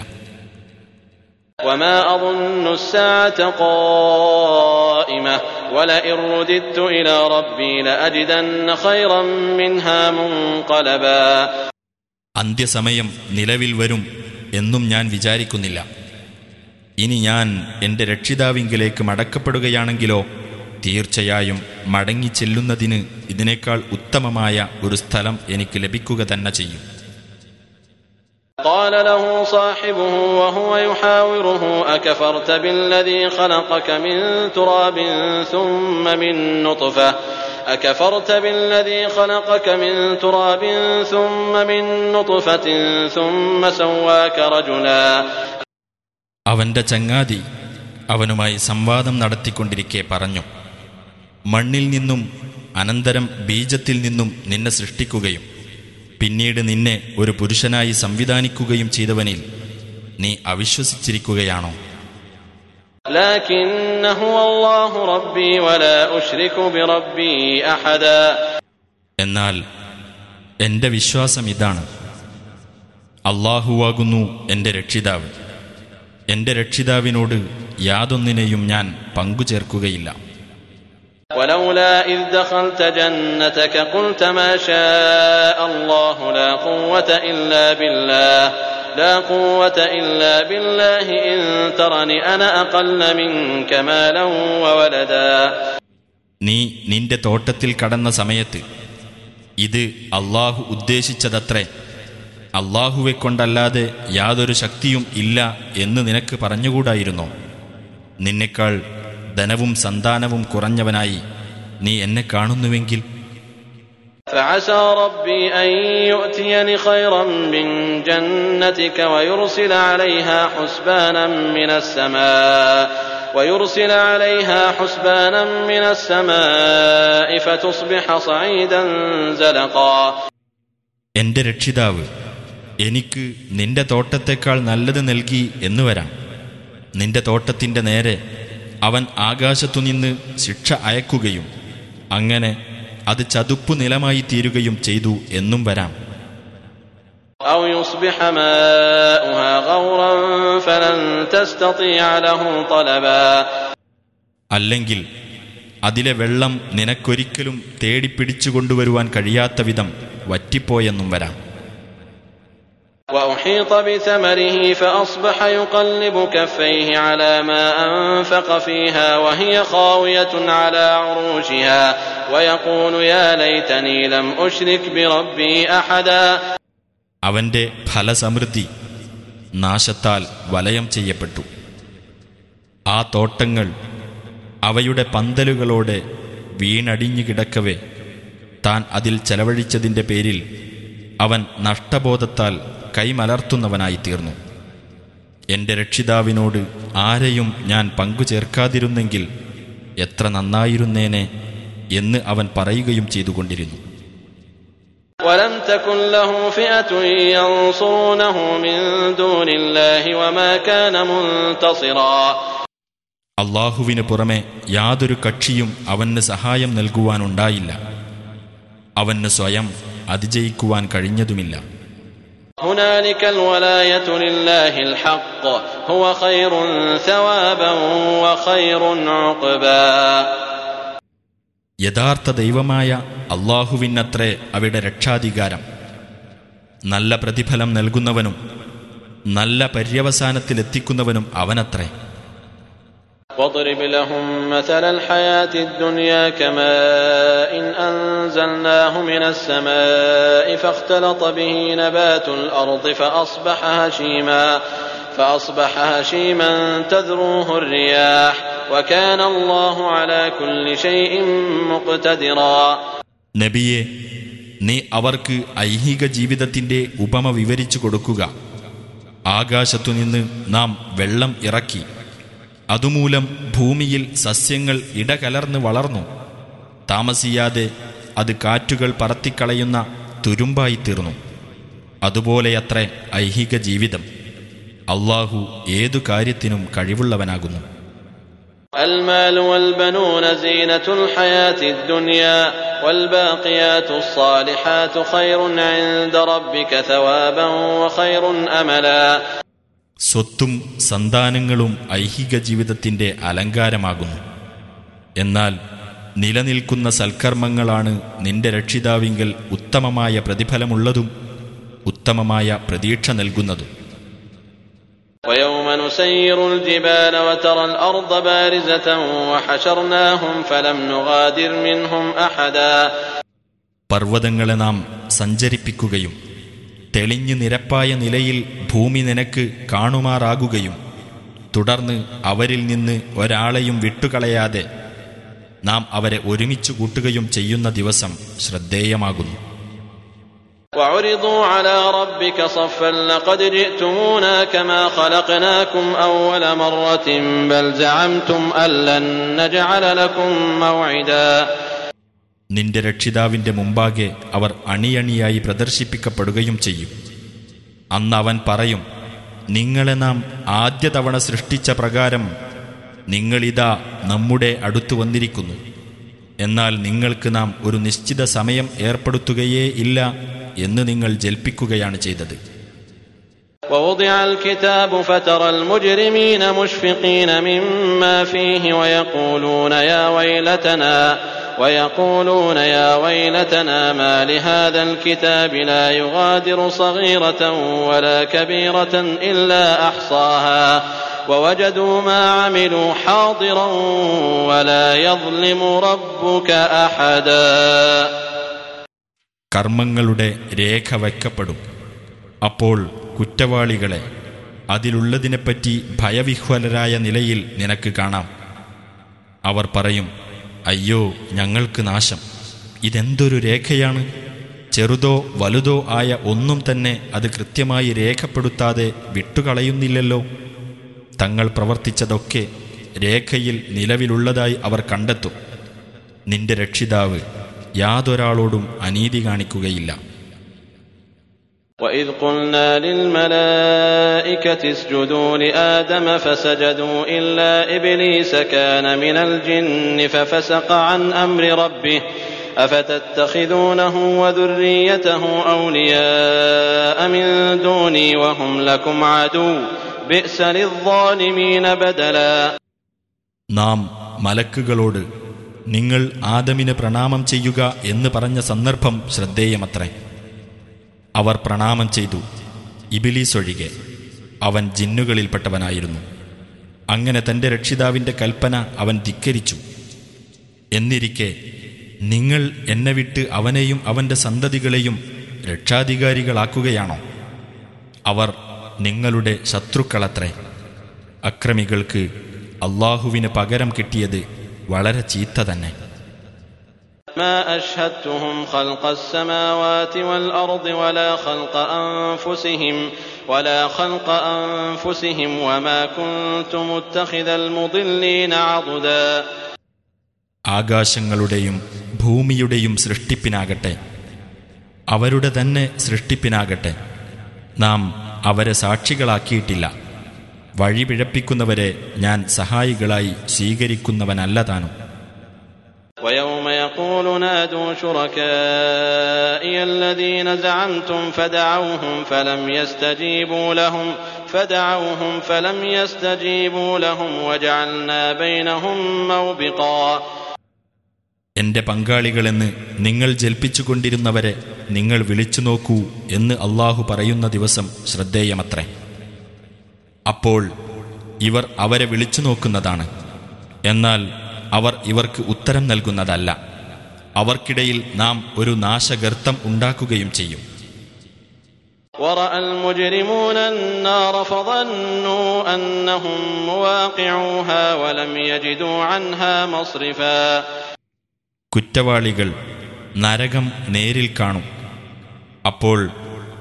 Speaker 3: وما أظن الساعة قائمة ولئن رددت إلى ربي لأجدن خيرا منها منقلبا
Speaker 1: അന്ത്യസമയം നിലവിൽ വരും എന്നും ഞാൻ വിചാരിക്കുന്നില്ല ഇനി ഞാൻ എന്റെ രക്ഷിതാവിങ്കിലേക്ക് മടക്കപ്പെടുകയാണെങ്കിലോ തീർച്ചയായും മടങ്ങിച്ചെല്ലുന്നതിന് ഇതിനേക്കാൾ ഉത്തമമായ ഒരു സ്ഥലം എനിക്ക് ലഭിക്കുക തന്നെ ചെയ്യും
Speaker 3: قال له صاحبه وهو يحاوره أكفرت بالذي خلقك من تراب ثم من نطفة أكفرت بالذي خلقك من تراب ثم من نطفة ثم سواك رجلا
Speaker 1: അവന്റെ ചങ്ങാതി അവനുമായി സംവാദം നടത്തിക്കൊണ്ടിരിക്കെ പറഞ്ഞു മണ്ണിൽ നിന്നും അനന്തരം ബീജത്തിൽ നിന്നും നിന്നെ സൃഷ്ടിക്കുകയും പിന്നീട് നിന്നെ ഒരു പുരുഷനായി സംവിധാനിക്കുകയും ചെയ്തവനിൽ നീ അവിശ്വസിച്ചിരിക്കുകയാണോ? എന്നാൽ എന്റെ വിശ്വാസം ഇതാണ്. അള്ളാഹുവാകുന്നു എന്റെ രക്ഷിതാവ്. എന്റെ രക്ഷിതാവിനോട് യാതൊന്നിനെയും ഞാൻ പങ്കുചേർക്കുകയില്ല.
Speaker 3: ولولا إذ دخلت جنتك قلت ما شاء الله لا قوة إلا بالله لا قوة إلا بالله إن ترني أنا أقل منك مالا وولدا
Speaker 1: നീ നിന്റെ തോട്ടത്തിൽ കടന്ന സമയത്ത് ഇത് അള്ളാഹു ഉദ്ദേശിച്ചതത്രേ അള്ളാഹുവെ കൊണ്ടല്ലാതെ യാതൊരു ശക്തിയും ഇല്ല എന്ന് നിനക്ക് പറഞ്ഞുകൂടായിരുന്നോ നിന്നേക്കാൾ ധനവും സന്താനവും കുറഞ്ഞവനായി നീ എന്നെ കാണുന്നുവെങ്കിൽ
Speaker 3: فعسى ربي أن يؤتيني خيرا من جنتك ويرسل عليها حسبانا من السماء ويرسل عليها حسبانا من السماء فتصبح صعيدا زلقا
Speaker 1: എന്റെ രക്ഷിതാവ് എനിക്ക് നിന്റെ തോട്ടത്തേക്കാൾ നല്ലത് നൽകി എന്ന് വരാം നിന്റെ തോട്ടത്തിന്റെ നേരെ അവൻ ആകാശത്തുനിന്ന് ശിക്ഷ അയക്കുകയും അങ്ങനെ അത് ചതുപ്പു നിലമായി തീരുകയും ചെയ്തു എന്നും വരാം. അല്ലെങ്കിൽ അതിലെ വെള്ളം നിനക്കൊരിക്കലും തേടി പിടിച്ചുകൊണ്ടുവരുവാൻ കഴിയാത്ത വിധം വറ്റിപ്പോയെന്നും വരാം.
Speaker 3: وأحيط بثمره فأصبح يقلب كفيه على ما أنفق فيها وهي خاوية على عروشها ويقول يا ليتني لم أشرك بربي أحدا
Speaker 1: അവന്റെ ഫലസമൃദ്ധി നാശത്താൽ വലയം ചെയ്യപ്പെട്ടു ആ തോട്ടങ്ങൾ അവയുടെ പന്തലുകളോടെ വീണടിഞ്ഞു കിടക്കവേ താൻ അതിൽ ചെലവഴിച്ചതിന്റെ പേരിൽ അവൻ നഷ്ടബോധത്താൽ കൈമലർത്തുന്നവനായി തീർന്നു എന്റെ രക്ഷിതാവിനോട് ആരെയും ഞാൻ പങ്കുചേർക്കാതിരുന്നെങ്കിൽ എത്ര നന്നായിരുന്നേനെ എന്ന് അവൻ പറയുകയും ചെയ്തുകൊണ്ടിരുന്നു
Speaker 3: ولم تكن له فئة ينصرونه من دون الله وما كان منتصرا
Speaker 1: അള്ളാഹുവിന് പുറമെ യാതൊരു കക്ഷിയും അവന് സഹായം നൽകുവാനുണ്ടായില്ല അവന് സ്വയം അതിജയിക്കുവാൻ കഴിഞ്ഞതുമില്ല
Speaker 3: هنالك الولاية لله الحق هو خير ثوابا وخير عقبا
Speaker 1: യഥാർത്ഥ ദൈവമായ അള്ളാഹുവിനത്രേ അവിടെ രക്ഷാധികാരം നല്ല പ്രതിഫലം നൽകുന്നവനും നല്ല പര്യവസാനത്തിലെത്തിക്കുന്നവനും അവനത്രേ
Speaker 3: واضرب لهم مثل الحياة الدنيا كماء إن أنزلناه من السماء فاختلط به نبات الأرض فأصبح هشيما فأصبح هشيما تذروه الرياح وكان الله على كل شيء مقتدرا
Speaker 1: നബിയെ നീ അവർക്ക് ഐഹിക ജീവിതത്തിന്റെ ഉപമ വിവരിച്ചു കൊടുക്കുക ആകാശത്തുനിന്ന് നാം വെള്ളം ഇറക്കി അതുമൂലം ഭൂമിയിൽ സസ്യങ്ങൾ ഇടകലർന്ന് വളർന്നു താമസിയാതെ അത് കാറ്റുകൾ പറത്തിക്കളയുന്ന തുരുമ്പായിത്തീർന്നു അതുപോലെയത്രേ ഐഹിക ജീവിതം അള്ളാഹു ഏതു കാര്യത്തിനും കഴിവുള്ളവനാകുന്നു
Speaker 3: المال والبنون زينة الحياة الدنيا والباقيات الصالحات خير عند ربك ثوابا وخير أملا
Speaker 1: സ്വത്തും സന്താനങ്ങളും ഐഹിക ജീവിതത്തിന്റെ അലങ്കാരമാകുന്നു. എന്നാൽ നിലനിൽക്കുന്ന സൽക്കർമ്മങ്ങളാണ് നിന്റെ രക്ഷിതാവിങ്കൽ ഉത്തമമായ പ്രതിഫലമുള്ളതും ഉത്തമമായ പ്രതീക്ഷ നൽകുന്നതും. പർവതങ്ങളെ നാം സഞ്ചരിപ്പിക്കുകയും തെളിഞ്ഞു നിരപ്പായ നിലയിൽ ഭൂമി നിനക്ക് കാണുമാറാകുകയും തുടർന്ന് അവരിൽ നിന്ന് ഒരാളെയും വിട്ടുകളയാതെ നാം അവരെ ഒരുമിച്ച് കൂട്ടുകയും ചെയ്യുന്ന ദിവസം ശ്രദ്ധേയമാകുന്നു. നിന്റെ രക്ഷിതാവിന്റെ മുമ്പാകെ അവർ അണിയണിയായി പ്രദർശിപ്പിക്കപ്പെടുകയും ചെയ്യും അന്ന് അവൻ പറയും നിങ്ങളെ നാം ആദ്യ തവണ സൃഷ്ടിച്ച പ്രകാരം നിങ്ങളിതാ നമ്മുടെ അടുത്തു വന്നിരിക്കുന്നു എന്നാൽ നിങ്ങൾക്ക് നാം ഒരു നിശ്ചിത സമയം ഏർപ്പെടുത്തുകയേ ഇല്ല എന്ന് നിങ്ങൾ ജൽപ്പിക്കുകയാണ് ചെയ്തത്
Speaker 3: ووضع الكتاب فترى المجرمين مشفقين مما فيه ويقولون يا ويلتنا ويقولون يا ويلتنا ما لهذا الكتاب لا يغادر صغيرة ولا كبيرة إلا أحصاها ووجدوا ما عملوا حاضرا ولا يظلم ربك أحدا
Speaker 1: കർമ്മങ്ങളുടെ രേഖ വയ്ക്കപ്പെടും അപ്പോൾ കുറ്റവാളികളെ അതിലുള്ളതിനെപ്പറ്റി ഭയവിഹ്വലരായ നിലയിൽ നിനക്ക് കാണാം അവർ പറയും അയ്യോ ഞങ്ങൾക്ക് നാശം. ഇതെന്തൊരു രേഖയാണ്? ചെറുതോ വലുതോ ആയ ഒന്നും തന്നെ അത് കൃത്യമായി രേഖപ്പെടുത്താതെ വിട്ടുകളയുന്നില്ലല്ലോ. തങ്ങൾ പ്രവർത്തിച്ചതൊക്കെ രേഖയിൽ നിലവിലുള്ളതായി അവർ കണ്ടെത്തും. നിന്റെ രക്ഷിതാവ് യാതൊരാളോടും അനീതി കാണിക്കുകയില്ല.
Speaker 3: وإذ قلنا للملائكة اسجدوا لآدم فسجدوا إلا إبليس كان من الجن ففسق عن أمر ربه أفتتخذونه وذريته أولياء من دوني وهم لكم عدو بئس للظالمين بدلا
Speaker 1: നാം മലക്കുകളോട് നിങ്ങൾ ആദമിന് പ്രണാമം ചെയ്യുക എന്ന് പറഞ്ഞ സന്ദർഭം ശ്രദ്ധേയമത്രേ അവർ പ്രണാമം ചെയ്തു. ഇബിലീസ് ഒഴികെ അവൻ ജിന്നുകളിൽപ്പെട്ടവനായിരുന്നു. അങ്ങനെ തന്റെ രക്ഷിതാവിന്റെ കൽപ്പന അവൻ ധിക്കരിച്ചു. എന്നിരിക്കെ നിങ്ങൾ എന്നെ വിട്ട് അവനെയും അവന്റെ സന്തതികളെയും രക്ഷാധികാരികളാക്കുകയാണോ? അവർ നിങ്ങളുടെ ശത്രുക്കളത്രേ. അക്രമികൾക്ക് അള്ളാഹുവിന് പകരം കിട്ടിയത് വളരെ ചീത്ത തന്നെ.
Speaker 3: ما أشهدتهم خلق السماوات والأرض ولا خلق أنفسهم ولا خلق أنفسهم وما كنت متخذ المضلين عضدا
Speaker 1: ആകാശങ്ങളുടെയും ഭൂമിയുടെയും സൃഷ്ടിപ്പിനാകട്ടെ അവരുടെ തന്നെ സൃഷ്ടിപ്പിനാകട്ടെ നാം അവരെ സാക്ഷികളാക്കിയിട്ടില്ല വഴിപിഴപ്പിക്കുന്നവരെ ഞാൻ സഹായികളായി സ്വീകരിക്കുന്നവനല്ല താനും
Speaker 3: ويوم يقول نادوا شركائي الذين زعمتم فدعوهم فلم يستجيبوا لهم فدعوهم فلم يستجيبوا لهم وجعلنا بينهم موبقا
Speaker 1: എന്റെ പങ്കാളികളെന്ന് നിങ്ങൾ ജൽപ്പിച്ചുകൊണ്ടിരുന്നവരെ നിങ്ങൾ വിളിച്ചു നോക്കൂ എന്ന് അള്ളാഹു പറയുന്ന ദിവസം ശ്രദ്ധേയമത്രേ അപ്പോൾ ഇവർ അവരെ വിളിച്ചു നോക്കുന്നതാണ് എന്നാൽ അവർ ഇവർക്ക് ഉത്തരം നൽകുന്നതല്ല അവർക്കിടയിൽ നാം ഒരു നാശഗർത്തം ഉണ്ടാക്കുകയും ചെയ്യും
Speaker 3: ورأى المجرمون النار فظنوا أنهم مواقعوها ولم يجدوا عنها مصرفا
Speaker 1: കുറ്റവാളികൾ നരകം നേരിൽ കാണും അപ്പോൾ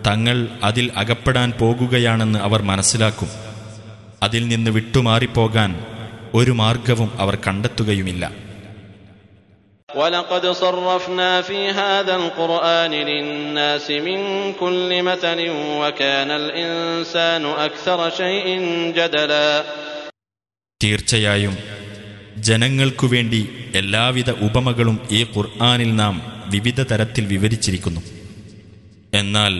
Speaker 1: തങ്ങൾ അതിൽ അകപ്പെടാൻ പോകുകയാണെന്ന് അവർ മനസ്സിലാക്കും അതിൽ നിന്ന് വിട്ടുമാറിപ്പോകാൻ ഒരു മാർഗവും അവർ കണ്ടെത്തുകയുമില്ല
Speaker 3: ولقد صرفنا في هذا القرآن للناس من كل مثل وكان الإنسان أكثر شيء جدلا
Speaker 1: തീർച്ചയായും ജനങ്ങൾക്കു വേണ്ടി എല്ലാവിധ ഉപമകളും ഈ ഖുർആാനിൽ നാം വിവിധ തരത്തിൽ വിവരിച്ചിരിക്കുന്നു എന്നാൽ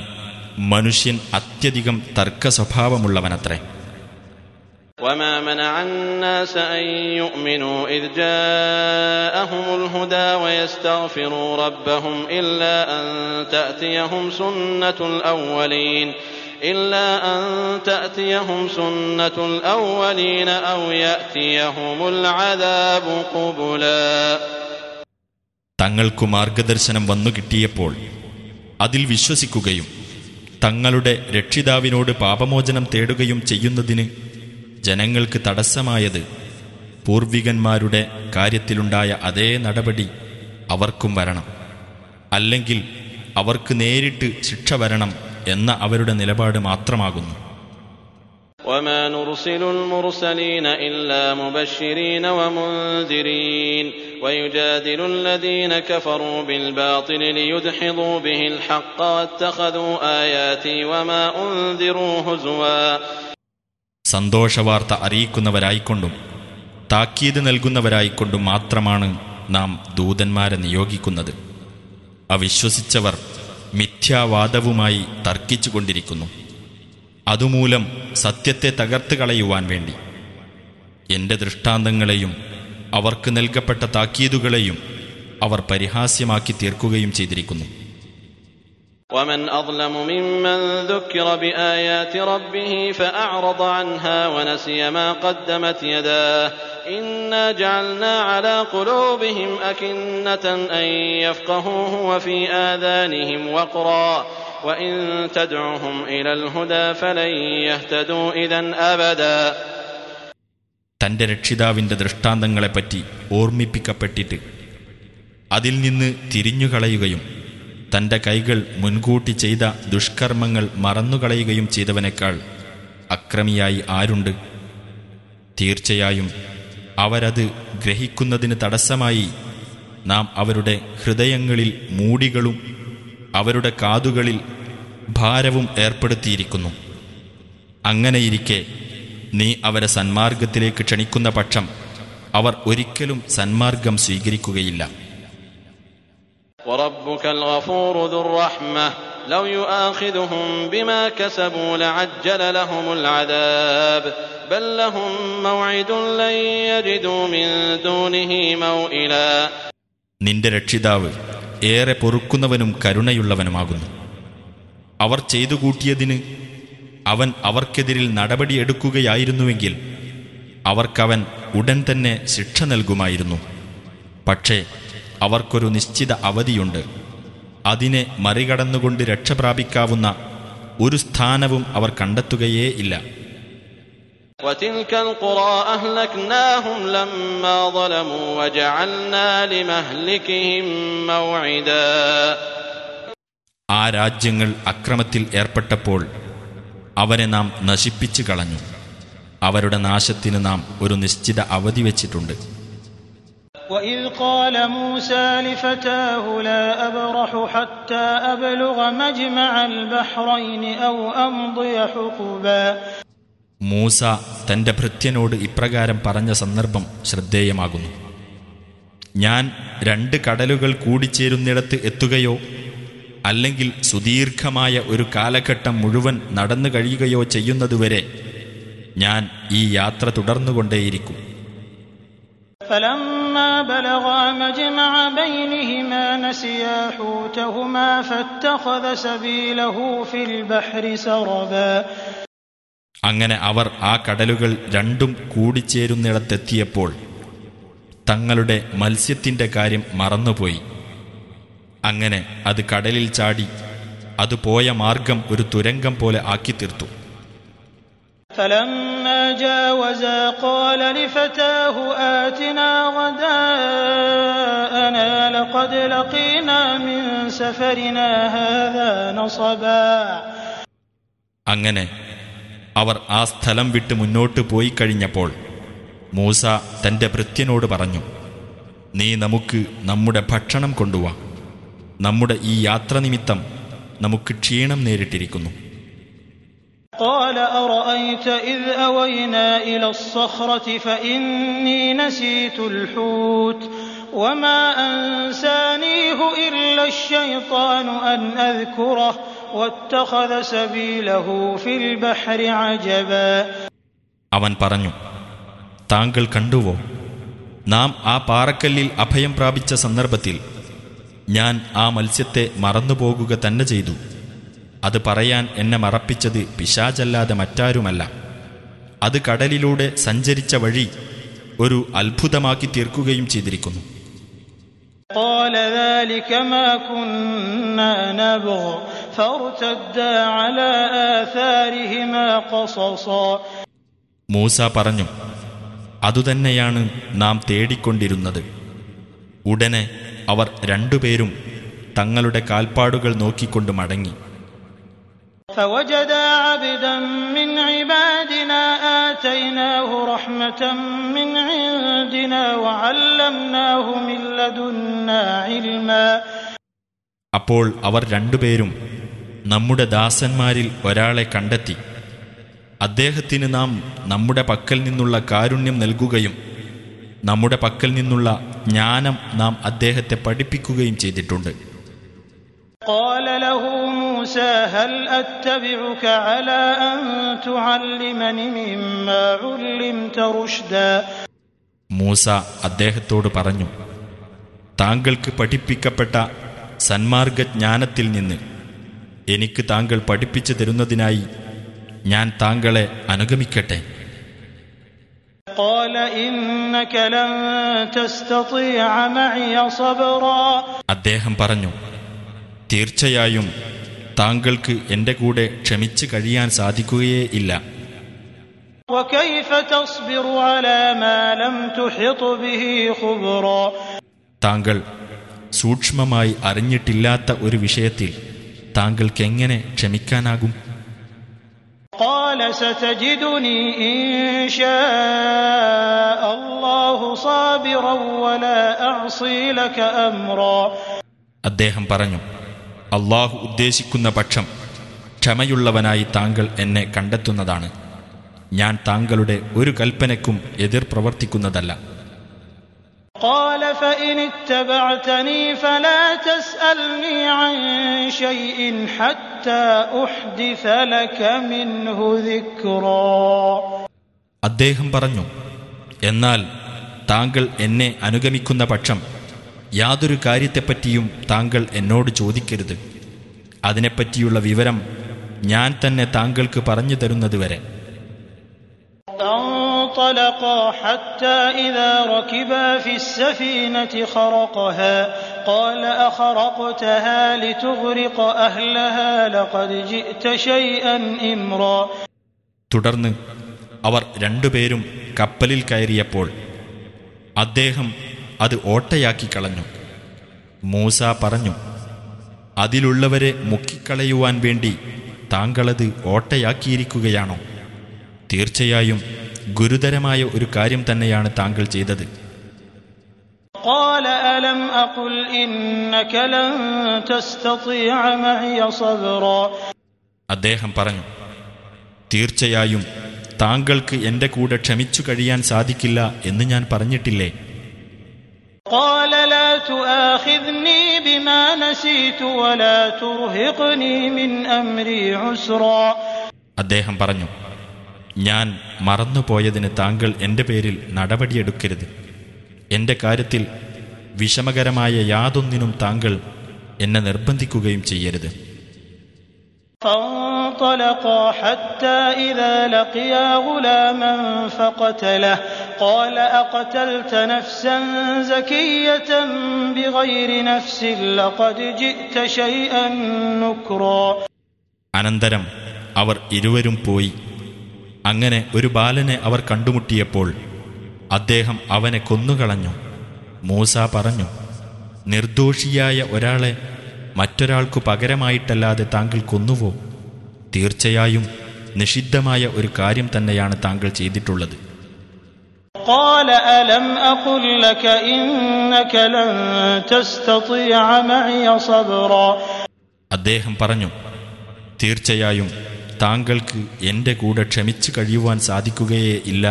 Speaker 1: മനുഷ്യൻ അത്യധികം തർക്ക സ്വഭാവമുള്ളവനത്രേ
Speaker 3: وما منع الناس أن يؤمنوا إذ جاءهم الهدى ويستغفروا ربهم إلا أن تأتيهم سنة الأولين إلا أن تأتيهم سنة الأولين أو يأتيهم العذاب قبلا
Speaker 1: തങ്ങൾക്കു മാർഗദർശനം വന്നു കിട്ടിയപ്പോൾ അതിൽ വിശ്വസിക്കുകയും തങ്ങളുടെ രക്ഷിതാവിനോട് പാപമോചനം തേടുകയും ചെയ്യുന്നതിന് ജനങ്ങൾക്ക് തടസ്സമായത് പൂർവികന്മാരുടെ കാര്യത്തിലുണ്ടായ അതേ നടപടി അവർക്കും വരണം അല്ലെങ്കിൽ അവർക്ക് നേരിട്ട് ശിക്ഷ വരണം എന്ന അവരുടെ നിലപാട് മാത്രമാകുന്നു
Speaker 3: وما نرسل المرسلين إلا مبشرين ومنذرين ويجادل الذين كفروا بالباطل ليدحضوا به الحق واتخذوا آياتي وما أنذروا هزوا
Speaker 1: സന്തോഷവാർത്ത അറിയിക്കുന്നവരായിക്കൊണ്ടും താക്കീത് നൽകുന്നവരായിക്കൊണ്ടും മാത്രമാണ് നാം ദൂതന്മാരെ നിയോഗിക്കുന്നത്. അവിശ്വസിച്ചവർ മിഥ്യാവാദവുമായി തർക്കിച്ചുകൊണ്ടിരിക്കുന്നു. അതുമൂലം സത്യത്തെ തകർത്ത് കളയുവാൻ വേണ്ടി. എന്റെ ദൃഷ്ടാന്തങ്ങളെയും അവർക്ക് നൽകപ്പെട്ട താക്കീതുകളെയും അവർ പരിഹാസ്യമാക്കി തീർക്കുകയും ചെയ്തിരിക്കുന്നു.
Speaker 3: ومن أظلم ممن ذكر بآيات ربه فأعرض عنها ونسي ما قدمت يداه إنا جعلنا على قلوبهم أكنة أن يفقهوه وفي آذانهم وقرا وإن تدعهم إلى الهدى فلن يهتدوا إذا أبدا
Speaker 1: തന്റെ രക്ഷിതാവിന്റെ ദൃഷ്ടാന്തങ്ങളെപ്പറ്റി ഓർമ്മിപ്പിക്കപ്പെട്ടിട്ട് അതിൽ നിന്ന് തിരിഞ്ഞുകളയുകയും തന്റെ കൈകൾ മുൻകൂട്ടി ചെയ്ത ദുഷ്കർമ്മങ്ങൾ മറന്നുകളയുകയും ചെയ്തവനേക്കാൾ അക്രമിയായി ആരുണ്ട്? തീർച്ചയായും അവരത് ഗ്രഹിക്കുന്നതിന് തടസ്സമായി നാം അവരുടെ ഹൃദയങ്ങളിൽ മൂടികളും അവരുടെ കാതുകളിൽ ഭാരവും ഏർപ്പെടുത്തിയിരിക്കുന്നു. അങ്ങനെയിരിക്കെ നീ അവരെ സന്മാർഗത്തിലേക്ക് ക്ഷണിക്കുന്ന പക്ഷം അവർ ഒരിക്കലും സന്മാർഗം സ്വീകരിക്കുകയില്ല.
Speaker 3: وربك الغفور ذو الرحمة لو يؤاخذهم بما كسبوا لعجل لهم العذاب بل لهم موعد لن يجدوا من دونه موئلا
Speaker 1: നിന്റെ രക്ഷിതാവ് ഏറെ പൊറുക്കുന്നവനും കരുണയുള്ളവനുമാകുന്നു അവർ ചെയ്തു കൂട്ടിയതിന് അവൻ അവർക്കെതിരിൽ നടപടിയെടുക്കുകയായിരുന്നുവെങ്കിൽ അവർക്കവൻ ഉടൻ തന്നെ ശിക്ഷ നൽകുമായിരുന്നു പക്ഷേ അവർക്കൊരു നിശ്ചിത അവധിയുണ്ട്. അതിനെ മറികടന്നുകൊണ്ട് രക്ഷപ്രാപിക്കാവുന്ന ഒരു സ്ഥാനവും അവർ കണ്ടെത്തുകയേ ഇല്ല. ആ രാജ്യങ്ങൾ അക്രമത്തിൽ ഏർപ്പെട്ടപ്പോൾ അവരെ നാം നശിപ്പിച്ചു കളഞ്ഞു. അവരുടെ നാശത്തിന് നാം ഒരു നിശ്ചിത അവധി വച്ചിട്ടുണ്ട്.
Speaker 4: وإذ قال موسى لفتاه لا أبرح حتى أبلغ مجمع البحرين أو أمضي حقبا
Speaker 1: മൂസ തന്റെ ഭൃത്യനോട് ഇപ്രകാരം പറഞ്ഞ സന്ദർഭം ശ്രദ്ധേയമാകുന്നു ഞാൻ രണ്ട് കടലുകൾ കൂടിച്ചേരുന്നിടത്ത് എത്തുകയോ അല്ലെങ്കിൽ സുദീർഘമായ ഒരു കാലഘട്ടം മുഴുവൻ നടന്നു കഴിയുകയോ ചെയ്യുന്നതുവരെ ഞാൻ ഈ യാത്ര തുടർന്നുകൊണ്ടേയിരിക്കും
Speaker 4: فلما بلغا مجمع بينهما نسيا حوتهما فاتخذ سبيله في البحر سربا
Speaker 1: അങ്ങനെ അവർ ആ കടലുകൾ രണ്ടും കൂടിച്ചേരുന്നിടത്തെത്തിയപ്പോൾ തങ്ങളുടെ മത്സ്യത്തിന്റെ കാര്യം മറന്നുപോയി അങ്ങനെ അത് കടലിൽ ചാടി അത് പോയ മാർഗം ഒരു തുരങ്കം പോലെ ആക്കിത്തീർത്തു
Speaker 4: فلما جاوزا قال لفتاه آتنا غداءنا لقد لقينا من سفرنا هذا نصبا
Speaker 1: അങ്ങനെ അവർ ആ സ്ഥലം വിട്ട് മുന്നോട്ട് പോയി കഴിഞ്ഞപ്പോൾ മൂസ തന്റെ ഭൃത്യനോട് പറഞ്ഞു നീ നമുക്ക് നമ്മുടെ ഭക്ഷണം കൊണ്ടുവാ നമ്മുടെ ഈ യാത്ര നിമിത്തം നമുക്ക് ക്ഷീണം നേരിട്ടിരിക്കുന്നു
Speaker 4: قال أرأيت إذ أوينا إلى الصخرة فإني نسيت الحوت وما أنسانيه إلا الشيطان أن أذكره واتخذ سبيله في البحر عجبا
Speaker 1: അവൻ പറഞ്ഞു താങ്കൾ കണ്ടുവോ നാം ആ പാറക്കല്ലിൽ അഭയം പ്രാപിച്ച സന്ദർഭത്തിൽ ഞാൻ ആ മത്സ്യത്തെ മറന്നുപോകുക തന്നെ ചെയ്തു അത് പറയാൻ എന്നെ മറപ്പിച്ചത് പിശാചല്ലാതെ മറ്റാരുമല്ല. അത് കടലിലൂടെ സഞ്ചരിച്ച വഴി ഒരു അത്ഭുതമാക്കി തീർക്കുകയും ചെയ്തിരിക്കുന്നു. മൂസ പറഞ്ഞു അതുതന്നെയാണ് നാം തേടിക്കൊണ്ടിരുന്നത്. ഉടനെ അവർ രണ്ടുപേരും തങ്ങളുടെ കാൽപ്പാടുകൾ നോക്കിക്കൊണ്ട് മടങ്ങി.
Speaker 4: فوجدا عبدا من عبادنا آتيناه رحمة من عندنا وعلمناه من لدنا علما
Speaker 1: അപ്പോൾ അവർ രണ്ടുപേരും നമ്മുടെ ദാസന്മാരിൽ ഒരാളെ കണ്ടെത്തി അദ്ദേഹത്തിന് നാം നമ്മുടെ പക്കൽ നിന്നുള്ള കാരുണ്യം നൽകുകയും നമ്മുടെ പക്കൽ നിന്നുള്ള ജ്ഞാനം നാം അദ്ദേഹത്തെ പഠിപ്പിക്കുകയും ചെയ്തിട്ടുണ്ട്
Speaker 4: قال له موسى هل أتبعك على أن تعلمني مما علمت رشدا
Speaker 1: മൂസ അദ്ദേഹത്തോട് പറഞ്ഞു താങ്കൾക്ക് പഠിപ്പിക്കപ്പെട്ട സന്മാർഗജ്ഞാനത്തിൽ നിന്ന് എനിക്ക് താങ്കൾ പഠിപ്പിച്ചു തരുന്നതിനായി ഞാൻ താങ്കളെ അനുഗമിക്കട്ടെ
Speaker 4: قال إنك لن تستطيع معي صبرا
Speaker 1: അദ്ദേഹം പറഞ്ഞു തീർച്ചയായും താങ്കൾക്ക് എന്റെ കൂടെ ക്ഷമിച്ചു കഴിയാൻ സാധിക്കുകയേ ഇല്ല. താങ്കൾ സൂക്ഷ്മമായി അറിഞ്ഞിട്ടില്ലാത്ത ഒരു വിഷയത്തിൽ
Speaker 4: താങ്കൾക്ക് എങ്ങനെ ക്ഷമിക്കാനാകും
Speaker 1: അദ്ദേഹം പറഞ്ഞു അള്ളാഹു ഉദ്ദേശിക്കുന്ന പക്ഷം ക്ഷമയുള്ളവനായി താങ്കൾ എന്നെ കണ്ടെത്തുന്നതാണ് ഞാൻ താങ്കളുടെ ഒരു കൽപ്പനയ്ക്കും എതിർ പ്രവർത്തിക്കുന്നതല്ല
Speaker 4: قال فإن اتبعتني فلا تسألني عن شيء حتى أحدث لك منه ذكرا
Speaker 1: അദ്ദേഹം പറഞ്ഞു എന്നാൽ താങ്കൾ എന്നെ അനുഗമിക്കുന്ന പക്ഷം യാതൊരു കാര്യത്തെപ്പറ്റിയും താങ്കൾ എന്നോട് ചോദിക്കരുത് അതിനെപ്പറ്റിയുള്ള വിവരം ഞാൻ തന്നെ താങ്കൾക്ക് പറഞ്ഞു തരുന്നതുവരെ
Speaker 4: فانطلقا حتى إذا ركبا في السفينة خرقها قال أخرقتها لتغرق أهلها لقد جئت شيئا إمرا
Speaker 1: തുടർന്ന് അവർ രണ്ടുപേരും കപ്പലിൽ കയറിയപ്പോൾ അദ്ദേഹം അത് ഓട്ടയാക്കി കളഞ്ഞു. മൂസ പറഞ്ഞു അതിലുള്ളവരെ മുക്കിക്കളയുവാൻ വേണ്ടി താങ്കളത് ഓട്ടയാക്കിയിരിക്കുകയാണോ? തീർച്ചയായും ഗുരുതരമായ ഒരു കാര്യം തന്നെയാണ് താങ്കൾ ചെയ്തത്. അദ്ദേഹം പറഞ്ഞു തീർച്ചയായും താങ്കൾക്ക് എന്റെ കൂടെ ക്ഷമിച്ചു കഴിയാൻ സാധിക്കില്ല എന്ന് ഞാൻ പറഞ്ഞിട്ടില്ലേ?
Speaker 4: قال لا تؤاخذني بما نسيت ولا ترهقني من أمري عسرا
Speaker 1: അദ്ദേഹം പറഞ്ഞു ഞാൻ മറന്നുപോയതിന് താങ്കൾ എൻ്റെ പേരിൽ നടപടിയെടുക്കരുത് എൻ്റെ കാര്യത്തിൽ വിഷമകരമായ യാതൊന്നിനും താങ്കൾ എന്നെ നിർബന്ധിക്കുകയും ചെയ്യരുത്
Speaker 4: فانطلقا حتى إذا لقيا غلاما فقتله قال أقتلت نفسا زكية بغير نفس لقد جئت شيئا نكرا
Speaker 1: അനന്തരം അവർ ഇരുവരും പോയി അങ്ങനെ ഒരു ബാലനെ അവർ കണ്ടുമുട്ടിയപ്പോൾ അദ്ദേഹം അവനെ കൊന്നുകളഞ്ഞു മൂസ പറഞ്ഞു നിർദോഷിയായ ഒരാളെ മറ്റൊരാൾക്കു പകരമായിട്ടല്ലാതെ താങ്കൾ കൊന്നുവോ തീർച്ചയായും നിഷിദ്ധമായ ഒരു കാര്യം തന്നെയാണ് താങ്കൾ ചെയ്തിട്ടുള്ളത്
Speaker 4: قال ألم أقل لك إنك لن تستطيع معي صبرا
Speaker 1: അദ്ദേഹം പറഞ്ഞു തീർച്ചയായും താങ്കൾക്ക് എൻ്റെ കൂടെ ക്ഷമിച്ചു കഴിയുവാൻ സാധിക്കുകയേ ഇല്ല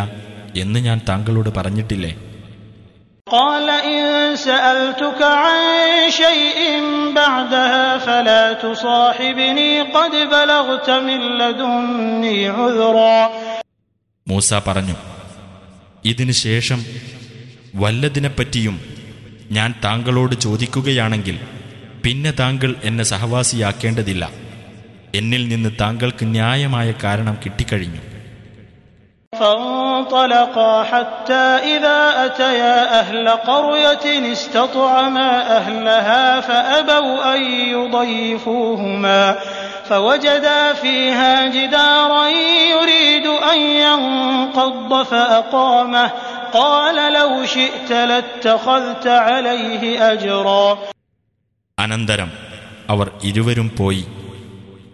Speaker 1: എന്ന് ഞാൻ താങ്കളോട് പറഞ്ഞിട്ടില്ലേ
Speaker 4: قال إن سألتك عن شيء بعدها فلا تصاحبني قد بلغت من لدني عذرا
Speaker 1: മൂസ പറഞ്ഞു ഇതിനു ശേഷം വല്ലതിനെപ്പറ്റിയും ഞാൻ താങ്കളോട് ചോദിക്കുകയാണെങ്കിൽ പിന്നെ താങ്കൾ എന്നെ സഹവാസിയാക്കേണ്ടതില്ല എന്നിൽ നിന്ന് താങ്കൾക്ക് ന്യായമായ കാരണം കിട്ടിക്കഴിഞ്ഞു
Speaker 4: فانطلقا حتى إذا أتيا أهل قرية استطعما أهلها فأبوا أن يضيفوهما فوجدا فيها جدارا يريد أن ينقض فأقامه قال لو شئت لاتخذت عليه أجرا
Speaker 1: അനന്തരം അവർ ഇരുവരും പോയി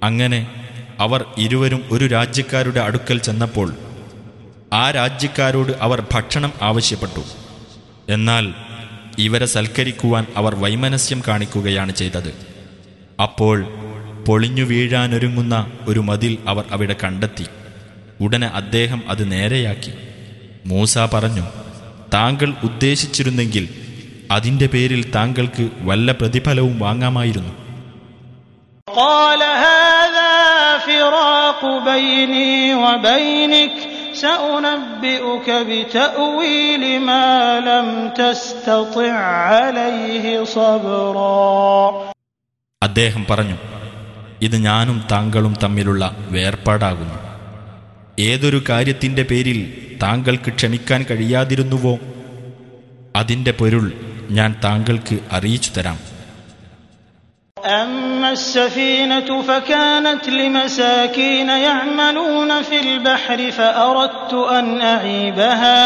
Speaker 1: അങ്ങനെ അവർ ഇരുവരും ഒരു രാജ്യക്കാരുടെ അടുക്കൽ ചെന്നപ്പോൾ ആ രാജ്യക്കാരോട് അവർ ഭക്ഷണം ആവശ്യപ്പെട്ടു എന്നാൽ ഇവരെ സൽക്കരിക്കുവാൻ അവർ വൈമനസ്യം കാണിക്കുകയാണ് ചെയ്തത് അപ്പോൾ പൊളിഞ്ഞു വീഴാനൊരുങ്ങുന്ന ഒരു മതിൽ അവർ അവിടെ കണ്ടെത്തി. ഉടനെ അദ്ദേഹം അത് നേരെയാക്കി. മൂസ പറഞ്ഞു താങ്കൾ ഉദ്ദേശിച്ചിരുന്നെങ്കിൽ അതിന്റെ പേരിൽ താങ്കൾക്ക് വല്ല പ്രതിഫലവും വാങ്ങാമായിരുന്നു. അദ്ദേഹം പറഞ്ഞു ഇത് ഞാനും താങ്കളും തമ്മിലുള്ള വേർപാടാകുന്നു ഏതൊരു കാര്യത്തിൻ്റെ പേരിൽ താങ്കൾക്ക് ക്ഷമിക്കാൻ കഴിയാതിരുന്നുവോ അതിൻ്റെ പൊരുൾ ഞാൻ താങ്കൾക്ക് അറിയിച്ചു തരാം
Speaker 4: أما السفينة فكانت لمساكين يعملون في البحر فأردت أن أعيبها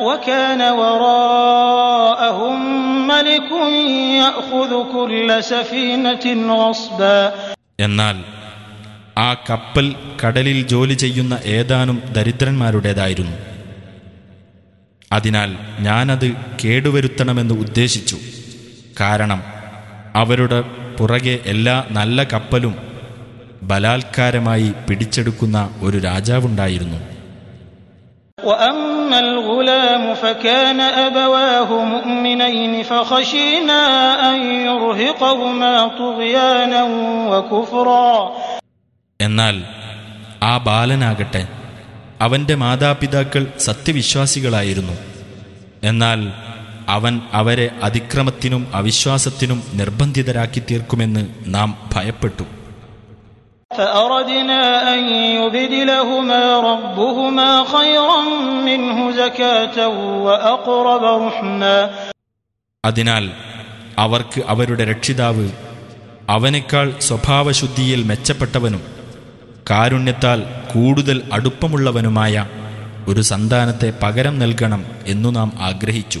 Speaker 4: وكان وراءهم ملك يأخذ كل سفينة غصبا
Speaker 1: എന്നാൽ ആ കപ്പൽ കടലിൽ ജോലി ചെയ്യുന്ന ഏതാനും ദരിദ്രന്മാരുടേതായിരുന്നു. അതിനാൽ ഞാനത് കേടുവരുത്തണമെന്ന് ഉദ്ദേശിച്ചു. കാരണം അവരുടെ പുറകെ എല്ലാ നല്ല കപ്പലും ബലാത്കാരമായി പിടിച്ചെടുക്കുന്ന ഒരു രാജാവുണ്ടായിരുന്നു.
Speaker 4: وأما الغلام فكان أبواه مؤمنين فخشينا أن يرهقهما طغيانا وكفرا
Speaker 1: എന്നാൽ ആ ബാലനാകട്ടെ അവന്റെ മാതാപിതാക്കൾ സത്യവിശ്വാസികളായിരുന്നു എന്നാൽ അവൻ അവരെ അതിക്രമത്തിനും അവിശ്വാസത്തിനും നിർബന്ധിതരാക്കി തീർക്കുമെന്ന് നാം ഭയപ്പെട്ടു
Speaker 4: فأردنا أن يبدلهما ربهما خيرا منه زكاة وأقرب رحما
Speaker 1: അതിനാൽ അവർക്ക് അവരുടെ രക്ഷിതാവ് അവനേക്കാൾ സ്വഭാവശുദ്ധിയിൽ മെച്ചപ്പെട്ടവനും കാരുണ്യത്താൽ കൂടുതൽ അടുപ്പമുള്ളവനുമായ ഒരു സന്താനത്തെ പകരം നൽകണം എന്നു നാം ആഗ്രഹിച്ചു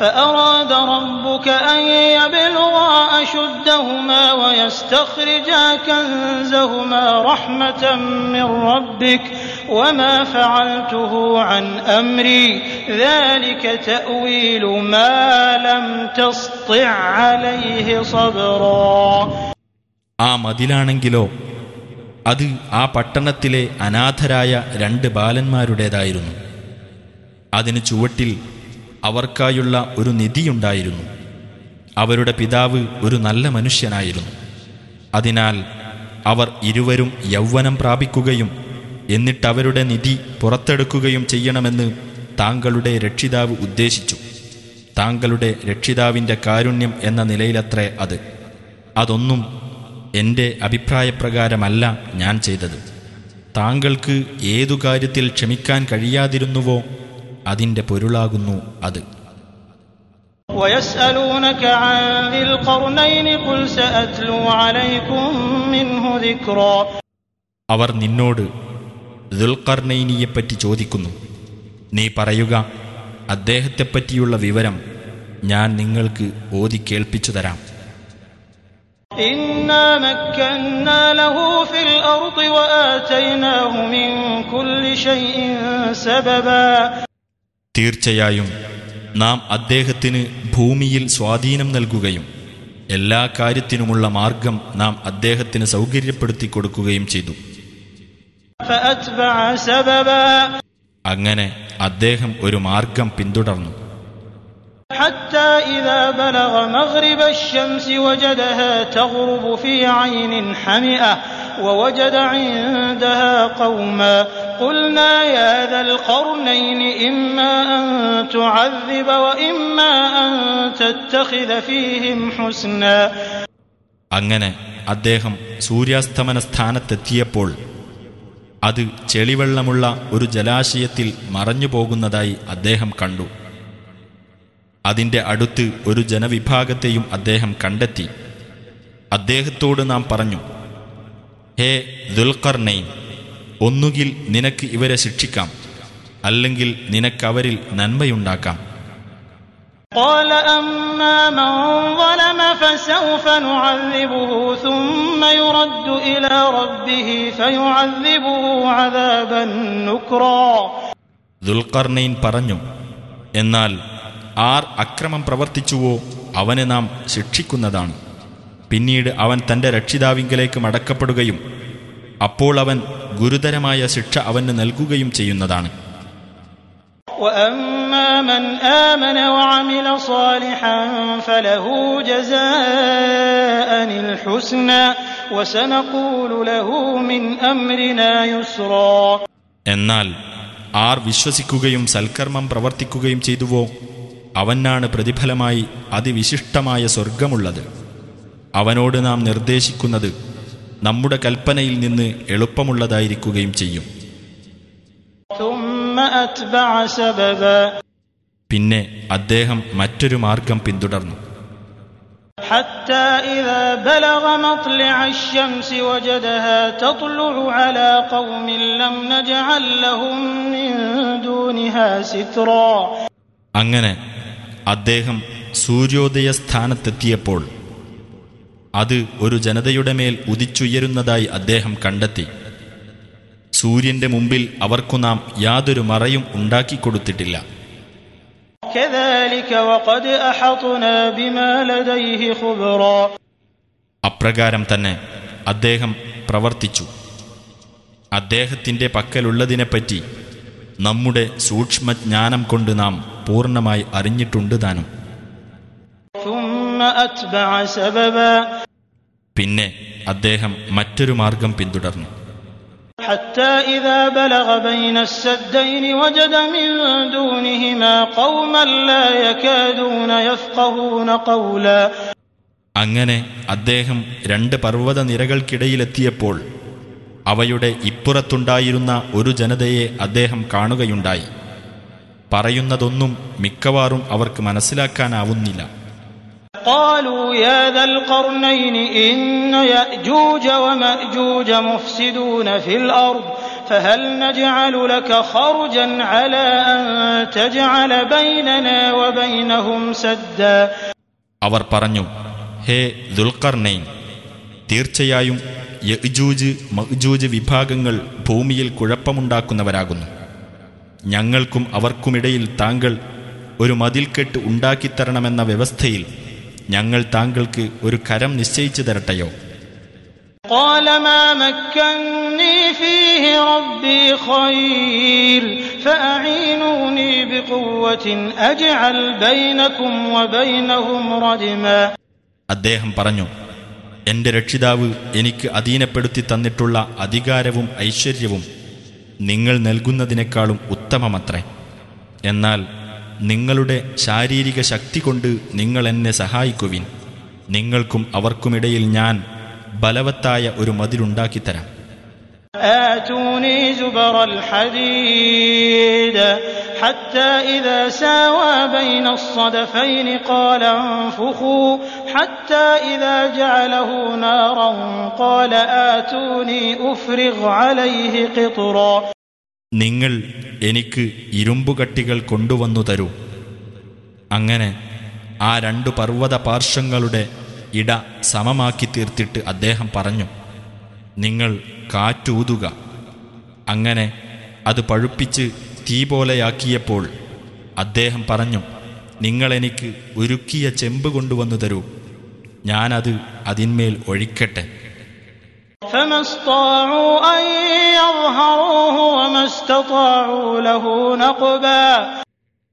Speaker 4: فأراد ربك أن يبلغا أشدهما ويستخرجا كنزهما رحمة من ربك وما فعلته عن أمري ذلك تأويل ما لم تسطع عليه صبرا
Speaker 1: ആ മതിലാണെങ്കിലോ അത് ആ പട്ടണത്തിലെ അനാഥരായ രണ്ട് ബാലന്മാരുടേതായിരുന്നു അതിന് ചുവട്ടിൽ അവർക്കായുള്ള ഒരു നിധിയുണ്ടായിരുന്നു. അവരുടെ പിതാവ് ഒരു നല്ല മനുഷ്യനായിരുന്നു. അതിനാൽ അവർ ഇരുവരും യൗവനം പ്രാപിക്കുകയും എന്നിട്ടവരുടെ നിധി പുറത്തെടുക്കുകയും ചെയ്യണമെന്ന് താങ്കളുടെ രക്ഷിതാവ് ഉദ്ദേശിച്ചു. താങ്കളുടെ രക്ഷിതാവിന്റെ കാരുണ്യം എന്ന നിലയിലത്രേ അത്. അതൊന്നും എന്റെ അഭിപ്രായപ്രകാരമല്ല ഞാൻ ചെയ്തത്. താങ്കൾക്ക് ഏതു കാര്യത്തിൽ ക്ഷമിക്കാൻ കഴിയാതിരുന്നുവോ അതിന്റെ പൊരുളാകുന്നു അത്. അവർ നിന്നോട് ദുൽഖർണൈനിയെപ്പറ്റി ചോദിക്കുന്നു. നീ പറയുക അദ്ദേഹത്തെപ്പറ്റിയുള്ള വിവരം ഞാൻ നിങ്ങൾക്ക് ഓതി കേൾപ്പിച്ചു തരാം. തീർച്ചയായും നാം അദ്ദേഹത്തിന് ഭൂമിയിൽ സ്വാധീനം നൽകുകയും എല്ലാ കാര്യത്തിനുമുള്ള മാർഗം നാം അദ്ദേഹത്തിന് സൗകര്യപ്പെടുത്തി കൊടുക്കുകയും ചെയ്തു. അങ്ങനെ അദ്ദേഹം ഒരു മാർഗം പിന്തുടർന്നു.
Speaker 4: حتى إذا بلغ مغرب الشمس وجدها تغرب في عين حمئة ووجد عندها قوما قلنا يا ذا القرنين إما أن تعذب وإما أن تتخذ فيهم حسنا
Speaker 1: അങ്ങനെ അദ്ദേഹം സൂര്യാസ്തമന സ്ഥാനത്തെത്തിയപ്പോൾ അത് ചെളിവെള്ളമുള്ള ഒരു ജലാശയത്തിൽ മറഞ്ഞു പോകുന്നതായി അദ്ദേഹം കണ്ടു അതിന്റെ അടുത്ത് ഒരു ജനവിഭാഗത്തെയും അദ്ദേഹം കണ്ടെത്തി. അദ്ദേഹത്തോട് നാം പറഞ്ഞു ഹേ ദുൽഖർനെയിൻ ഒന്നുകിൽ നിനക്ക് ഇവരെ ശിക്ഷിക്കാം അല്ലെങ്കിൽ നിനക്കവരിൽ നന്മയുണ്ടാക്കാം. ദുൽഖർണൈൻ പറഞ്ഞു എന്നാൽ ആർ അക്രമം പ്രവർത്തിച്ചുവോ അവനെ നാം ശിക്ഷിക്കുന്നതാണ്. പിന്നീട് അവൻ തന്റെ രക്ഷിതാവിങ്കലേക്ക് മടക്കപ്പെടുകയും അപ്പോൾ അവൻ ഗുരുതരമായ ശിക്ഷ അവന് നൽകുകയും ചെയ്യുന്നതാണ്. എന്നാൽ ആർ വിശ്വസിക്കുകയും സൽക്കർമ്മം പ്രവർത്തിക്കുകയും ചെയ്തുവോ? അവനാണ് പ്രതിഫലമായി അതിവിശിഷ്ടമായ സ്വർഗമുള്ളത് അവനോട് നാം നിർദ്ദേശിക്കുന്നത് നമ്മുടെ കൽപ്പനയിൽ നിന്ന് എളുപ്പമുള്ളതായിരിക്കുകയും ചെയ്യും
Speaker 4: ثم أتبع سببا
Speaker 1: പിന്നെ അദ്ദേഹം മറ്റൊരു മാർഗം പിന്തുടർന്നു
Speaker 4: حتى إذا بلغ مطلع الشمس وجدها تطلع على قوم لم نجعل لهم من دونها سترا
Speaker 1: അങ്ങനെ അദ്ദേഹം സൂര്യോദയ സ്ഥാനത്തെത്തിയപ്പോൾ അത് ഒരു ജനതയുടെ മേൽ ഉദിച്ചുയരുന്നതായി അദ്ദേഹം കണ്ടെത്തി. സൂര്യന്റെ മുമ്പിൽ അവർക്കു നാം യാതൊരു മറയും ഉണ്ടാക്കിക്കൊടുത്തിട്ടില്ല. അപ്രകാരം തന്നെ അദ്ദേഹം പ്രവർത്തിച്ചു. അദ്ദേഹത്തിന്റെ പക്കലുള്ളതിനെപ്പറ്റി നമ്മുടെ സൂക്ഷ്മജ്ഞാനം കൊണ്ട് നാം പൂർണ്ണമായി അറിഞ്ഞിട്ടുണ്ട് താനും
Speaker 4: ثم أتبع سببا
Speaker 1: പിന്നെ അദ്ദേഹം മറ്റൊരു മാർഗം പിന്തുടർന്നു
Speaker 4: حتى إذا بلغ بين السدين وجد من دونهما قوما لا يكادون يفقهون قولا
Speaker 1: അങ്ങനെ അദ്ദേഹം രണ്ട് പർവ്വത നിരകൾക്കിടയിലെത്തിയപ്പോൾ അവയുടെ ഇപ്പുറത്തുണ്ടായിരുന്ന ഒരു ജനതയെ അദ്ദേഹം കാണുകയുണ്ടായി പറയുന്നതൊന്നും മിക്കവാറും അവർക്ക് മനസ്സിലാക്കാനാവുന്നില്ല
Speaker 4: قالوا يا ذا القرنين إن يأجوج ومأجوج مفسدون في الأرض فهل نجعل لك خرجا على أن تجعل بيننا وبينهم سدا
Speaker 1: അവർ പറഞ്ഞു ഹേ ദുൽഖർനൈൻ തീർച്ചയായും യജൂജ് മഹ്ജൂജ് വിഭാഗങ്ങൾ ഭൂമിയിൽ കുഴപ്പമുണ്ടാക്കുന്നവരാകുന്നു ഞങ്ങൾക്കും അവർക്കുമിടയിൽ താങ്കൾ ഒരു മതിൽക്കെട്ട് ഉണ്ടാക്കിത്തരണമെന്ന വ്യവസ്ഥയിൽ ഞങ്ങൾ താങ്കൾക്ക് ഒരു കരം നിശ്ചയിച്ചു തരട്ടെയോ? അദ്ദേഹം പറഞ്ഞു എന്റെ രക്ഷിതാവ് എനിക്ക് അധീനപ്പെടുത്തി തന്നിട്ടുള്ള അധികാരവും ഐശ്വര്യവും നിങ്ങൾ നൽകുന്നതിനേക്കാളും ഉത്തമമത്രേ. എന്നാൽ നിങ്ങളുടെ ശാരീരിക ശക്തി കൊണ്ട് നിങ്ങൾ എന്നെ സഹായിക്കുവിൻ. നിങ്ങൾക്കും അവർക്കുമിടയിൽ ഞാൻ ബലവത്തായ ഒരു മതിലുണ്ടാക്കിത്തരാം
Speaker 4: حتى إذا ساوى بين الصدفين قال انفخوا حتى إذا جعله نارا قال آتوني أفرغ عليه قطرا
Speaker 1: നിങ്ങൾ എനിക്ക് ഇരുമ്പുകട്ടികൾ കൊണ്ടുവന്നു തരൂ അങ്ങനെ ആ രണ്ടു പർവ്വത പാർശ്വങ്ങളുടെ ഇട സമമാക്കി തീർത്തിട്ട് അദ്ദേഹം പറഞ്ഞു നിങ്ങൾ കാറ്റൂതുക അങ്ങനെ അത് പഴുപ്പിച്ച് തീ പോലെയാക്കിയപ്പോൾ അദ്ദേഹം പറഞ്ഞു നിങ്ങളെനിക്ക് ഉരുക്കിയ ചെമ്പ് കൊണ്ടുവന്നു തരൂ. ഞാനത് അതിന്മേൽ ഒഴിക്കട്ടെ.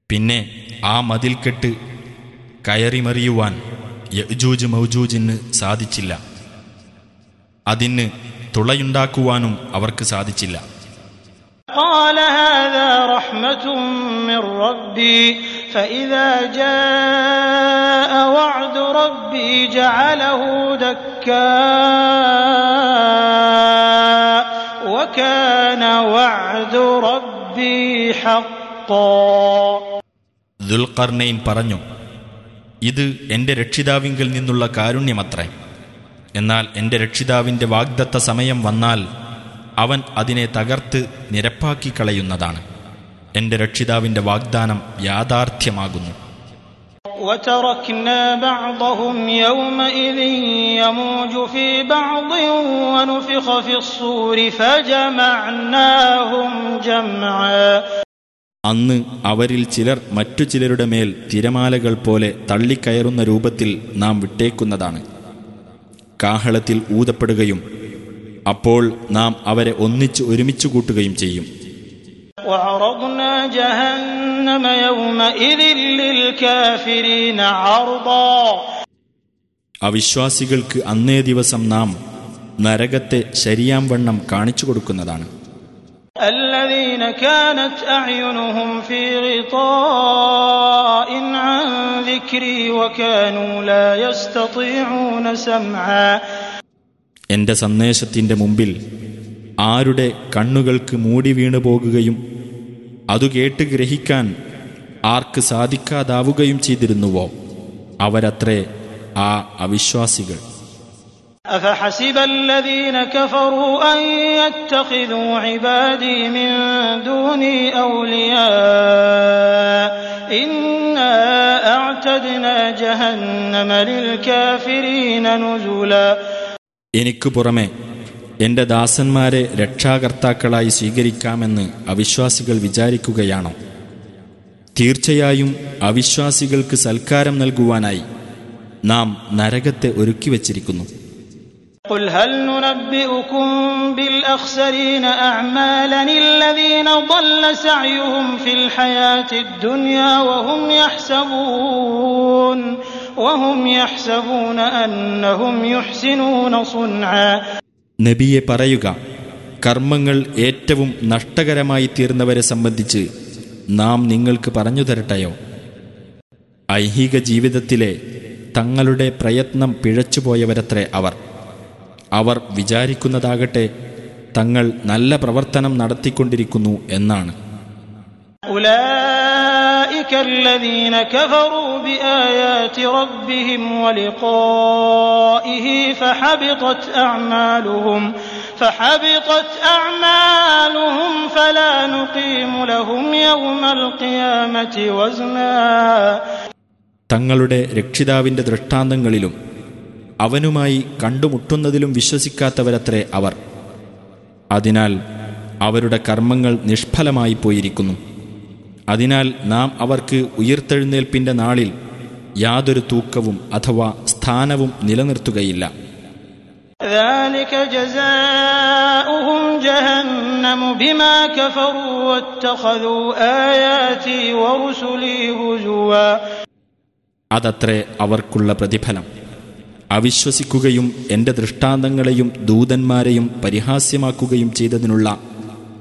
Speaker 1: പിന്നെ ആ മതിൽക്കെട്ട് കയറിമറിയുവാൻ യജൂജ് മൗജൂജിന് സാധിച്ചില്ല. അതിന് തുളയുണ്ടാക്കുവാനും അവർക്ക് സാധിച്ചില്ല.
Speaker 4: قال هذا رحمة من ربي فإذا جاء وعد ربي جعله دكاء وكان وعد ربي حقا
Speaker 1: ദുൽഖർണയിൻ പറഞ്ഞു ഇത് എൻ്റെ രക്ഷിതാവിങ്കിൽ നിന്നുള്ള കാരുണ്യമത്രേ എന്നാൽ എൻ്റെ രക്ഷിതാവിൻ്റെ വാഗ്ദത്ത സമയം വന്നാൽ അവൻ അതിനെ തകർത്ത് നിരപ്പാക്കി കളയുന്നതാണ് എൻ്റെ രക്ഷിതാവിൻ്റെ വാഗ്ദാനം യാഥാർത്ഥ്യമാകുന്നു
Speaker 4: وتركنا بعضهم يومئذ يموج في بعض ونفخ في الصور فجمعناهم جمعا
Speaker 1: അന്ന് അവരിൽ ചിലർ മറ്റു ചിലരുടെ മേൽ തിരമാലകൾ പോലെ തള്ളിക്കയറുന്ന രൂപത്തിൽ നാം വിട്ടേക്കുന്നതാണ് കാഹളത്തിൽ ഊതപ്പെടുകയും അപ്പോൾ നാം അവരെ ഒന്നിച്ച് ഒരുമിച്ച് കൂട്ടുകയും ചെയ്യും
Speaker 4: وعرضنا جهنم يومئذ للكافرين عرضا
Speaker 1: അവിശ്വാസികൾക്ക് അന്നേ ദിവസം നാം നരകത്തെ ശരിയാം വണ്ണം കാണിച്ചു കൊടുക്കുന്നതാണ്
Speaker 4: الذين كانت أعينهم في غطاء عن ذكري وكانوا لا يستطيعون سمعا
Speaker 1: എന്റെ സന്ദേശത്തിന്റെ മുമ്പിൽ ആരുടെ കണ്ണുകൾക്ക് മൂടി വീണു പോകുകയും അതു കേട്ട് ഗ്രഹിക്കാൻ ആർക്ക് സാധിക്കാതാവുകയും ചെയ്തിരുന്നുവോ അവരത്രേ ആ അവിശ്വാസികൾ
Speaker 4: أفحسب الذين كفروا أن يتخذوا عبادي من دوني أولياء إنا أعتدنا جهنم للكافرين نزلا
Speaker 1: എനിക്കു പുറമെ എന്റെ ദാസന്മാരെ രക്ഷാകർത്താക്കളായി സ്വീകരിക്കാമെന്ന് അവിശ്വാസികൾ വിചാരിക്കുകയാണോ? തീർച്ചയായും അവിശ്വാസികൾക്ക് സൽക്കാരം നൽകുവാനായി നാം നരകത്തെ ഒരുക്കി വച്ചിരിക്കുന്നു നബിയെ പറയുക കർമ്മങ്ങൾ ഏറ്റവും നഷ്ടകരമായി തീർന്നവരെ സംബന്ധിച്ച് നാം നിങ്ങൾക്ക് പറഞ്ഞു തരട്ടയോ? ഐഹിക ജീവിതത്തിലെ തങ്ങളുടെ പ്രയത്നം പിഴച്ചുപോയവരത്രേ അവർ. അവർ വിചാരിക്കുന്നതാകട്ടെ തങ്ങൾ നല്ല പ്രവർത്തനം നടത്തിക്കൊണ്ടിരിക്കുന്നു എന്നാണ്. തങ്ങളുടെ രക്ഷിതാവിന്റെ ദൃഷ്ടാന്തങ്ങളിലും അവനുമായി കണ്ടുമുട്ടുന്നതിലും വിശ്വസിക്കാത്തവരത്രേ അവർ. അതിനാൽ അവരുടെ കർമ്മങ്ങൾ നിഷ്ഫലമായി പോയിരിക്കുന്നു. അതിനാൽ നാം അവർക്ക് ഉയർത്തെഴുന്നേൽപ്പിന്റെ നാളിൽ യാതൊരു തൂക്കവും അഥവാ സ്ഥാനവും നിലനിർത്തുകയില്ല. അതത്രേ അവർക്കുള്ള പ്രതിഫലം. അവിശ്വസിക്കുകയും എന്റെ ദൃഷ്ടാന്തങ്ങളെയും ദൂതന്മാരെയും പരിഹാസ്യമാക്കുകയും ചെയ്തതിനുള്ള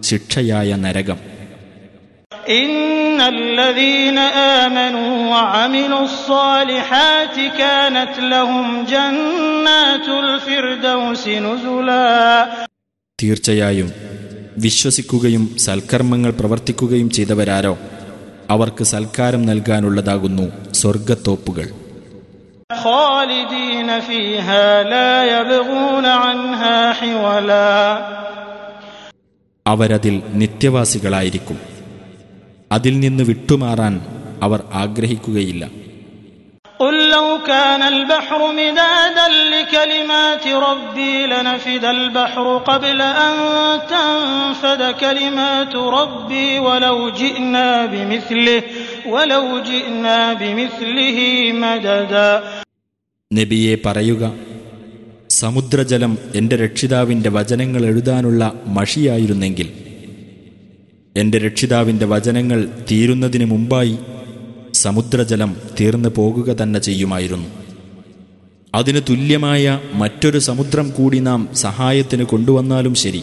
Speaker 1: ശിക്ഷയായ നരകം. തീർച്ചയായും വിശ്വസിക്കുകയും സൽക്കർമ്മങ്ങൾ പ്രവർത്തിക്കുകയും ചെയ്തവരാരോ? അവർക്ക് സൽക്കാരം നൽകാനുള്ളതാകുന്നു സ്വർഗത്തോപ്പുകൾ
Speaker 4: خالدين فيها لا يبغون عنها حولا
Speaker 1: അവരതിൽ നിത്യവാസികളായിരിക്കും അതിൽ നിന്ന് വിട്ടുമാറാൻ അവർ ആഗ്രഹിക്കുകയില്ല
Speaker 4: قل لو كان البحر مدادا لكلمات ربي لنفد البحر قبل أن تنفد كلمات ربي ولو جئنا بمثله
Speaker 1: നബിയെ പറയുക സമുദ്രജലം എന്റെ രക്ഷിതാവിന്റെ വചനങ്ങൾ എഴുതാനുള്ള മഷിയായിരുന്നെങ്കിൽ എന്റെ രക്ഷിതാവിന്റെ വചനങ്ങൾ തീരുന്നതിന് മുമ്പായി സമുദ്രജലം തീർന്നു പോകുക തന്നെ ചെയ്യുമായിരുന്നു. അതിന് തുല്യമായ മറ്റൊരു സമുദ്രം കൂടി നാം സഹായത്തിന് കൊണ്ടുവന്നാലും ശരി.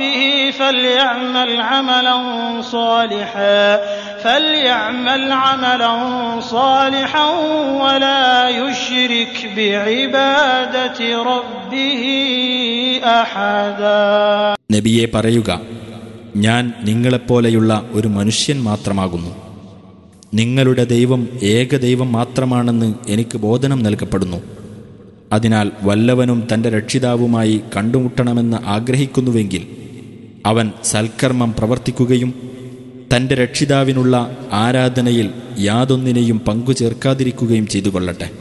Speaker 4: ربه فليعمل عملا صالحا فليعمل عملا صالحا ولا يشرك بعبادة ربه أحدا
Speaker 1: നബിയെ പറയുക ഞാൻ നിങ്ങളെപ്പോലെയുള്ള ഒരു മനുഷ്യൻ മാത്രമാകുന്നു നിങ്ങളുടെ ദൈവം ഏകദൈവം മാത്രമാണെന്ന് എനിക്ക് ബോധനം നൽകപ്പെടുന്നു അതിനാൽ വല്ലവനും തൻ്റെ രക്ഷിതാവുമായി കണ്ടുമുട്ടണമെന്ന് ആഗ്രഹിക്കുന്നുവെങ്കിൽ അവൻ സൽക്കർമ്മം പ്രവർത്തിക്കുകയും തന്റെ രക്ഷിതാവിനുള്ള ആരാധനയിൽ യാതൊന്നിനെയും പങ്കുചേർക്കാതിരിക്കുകയും ചെയ്തു കൊള്ളട്ടെ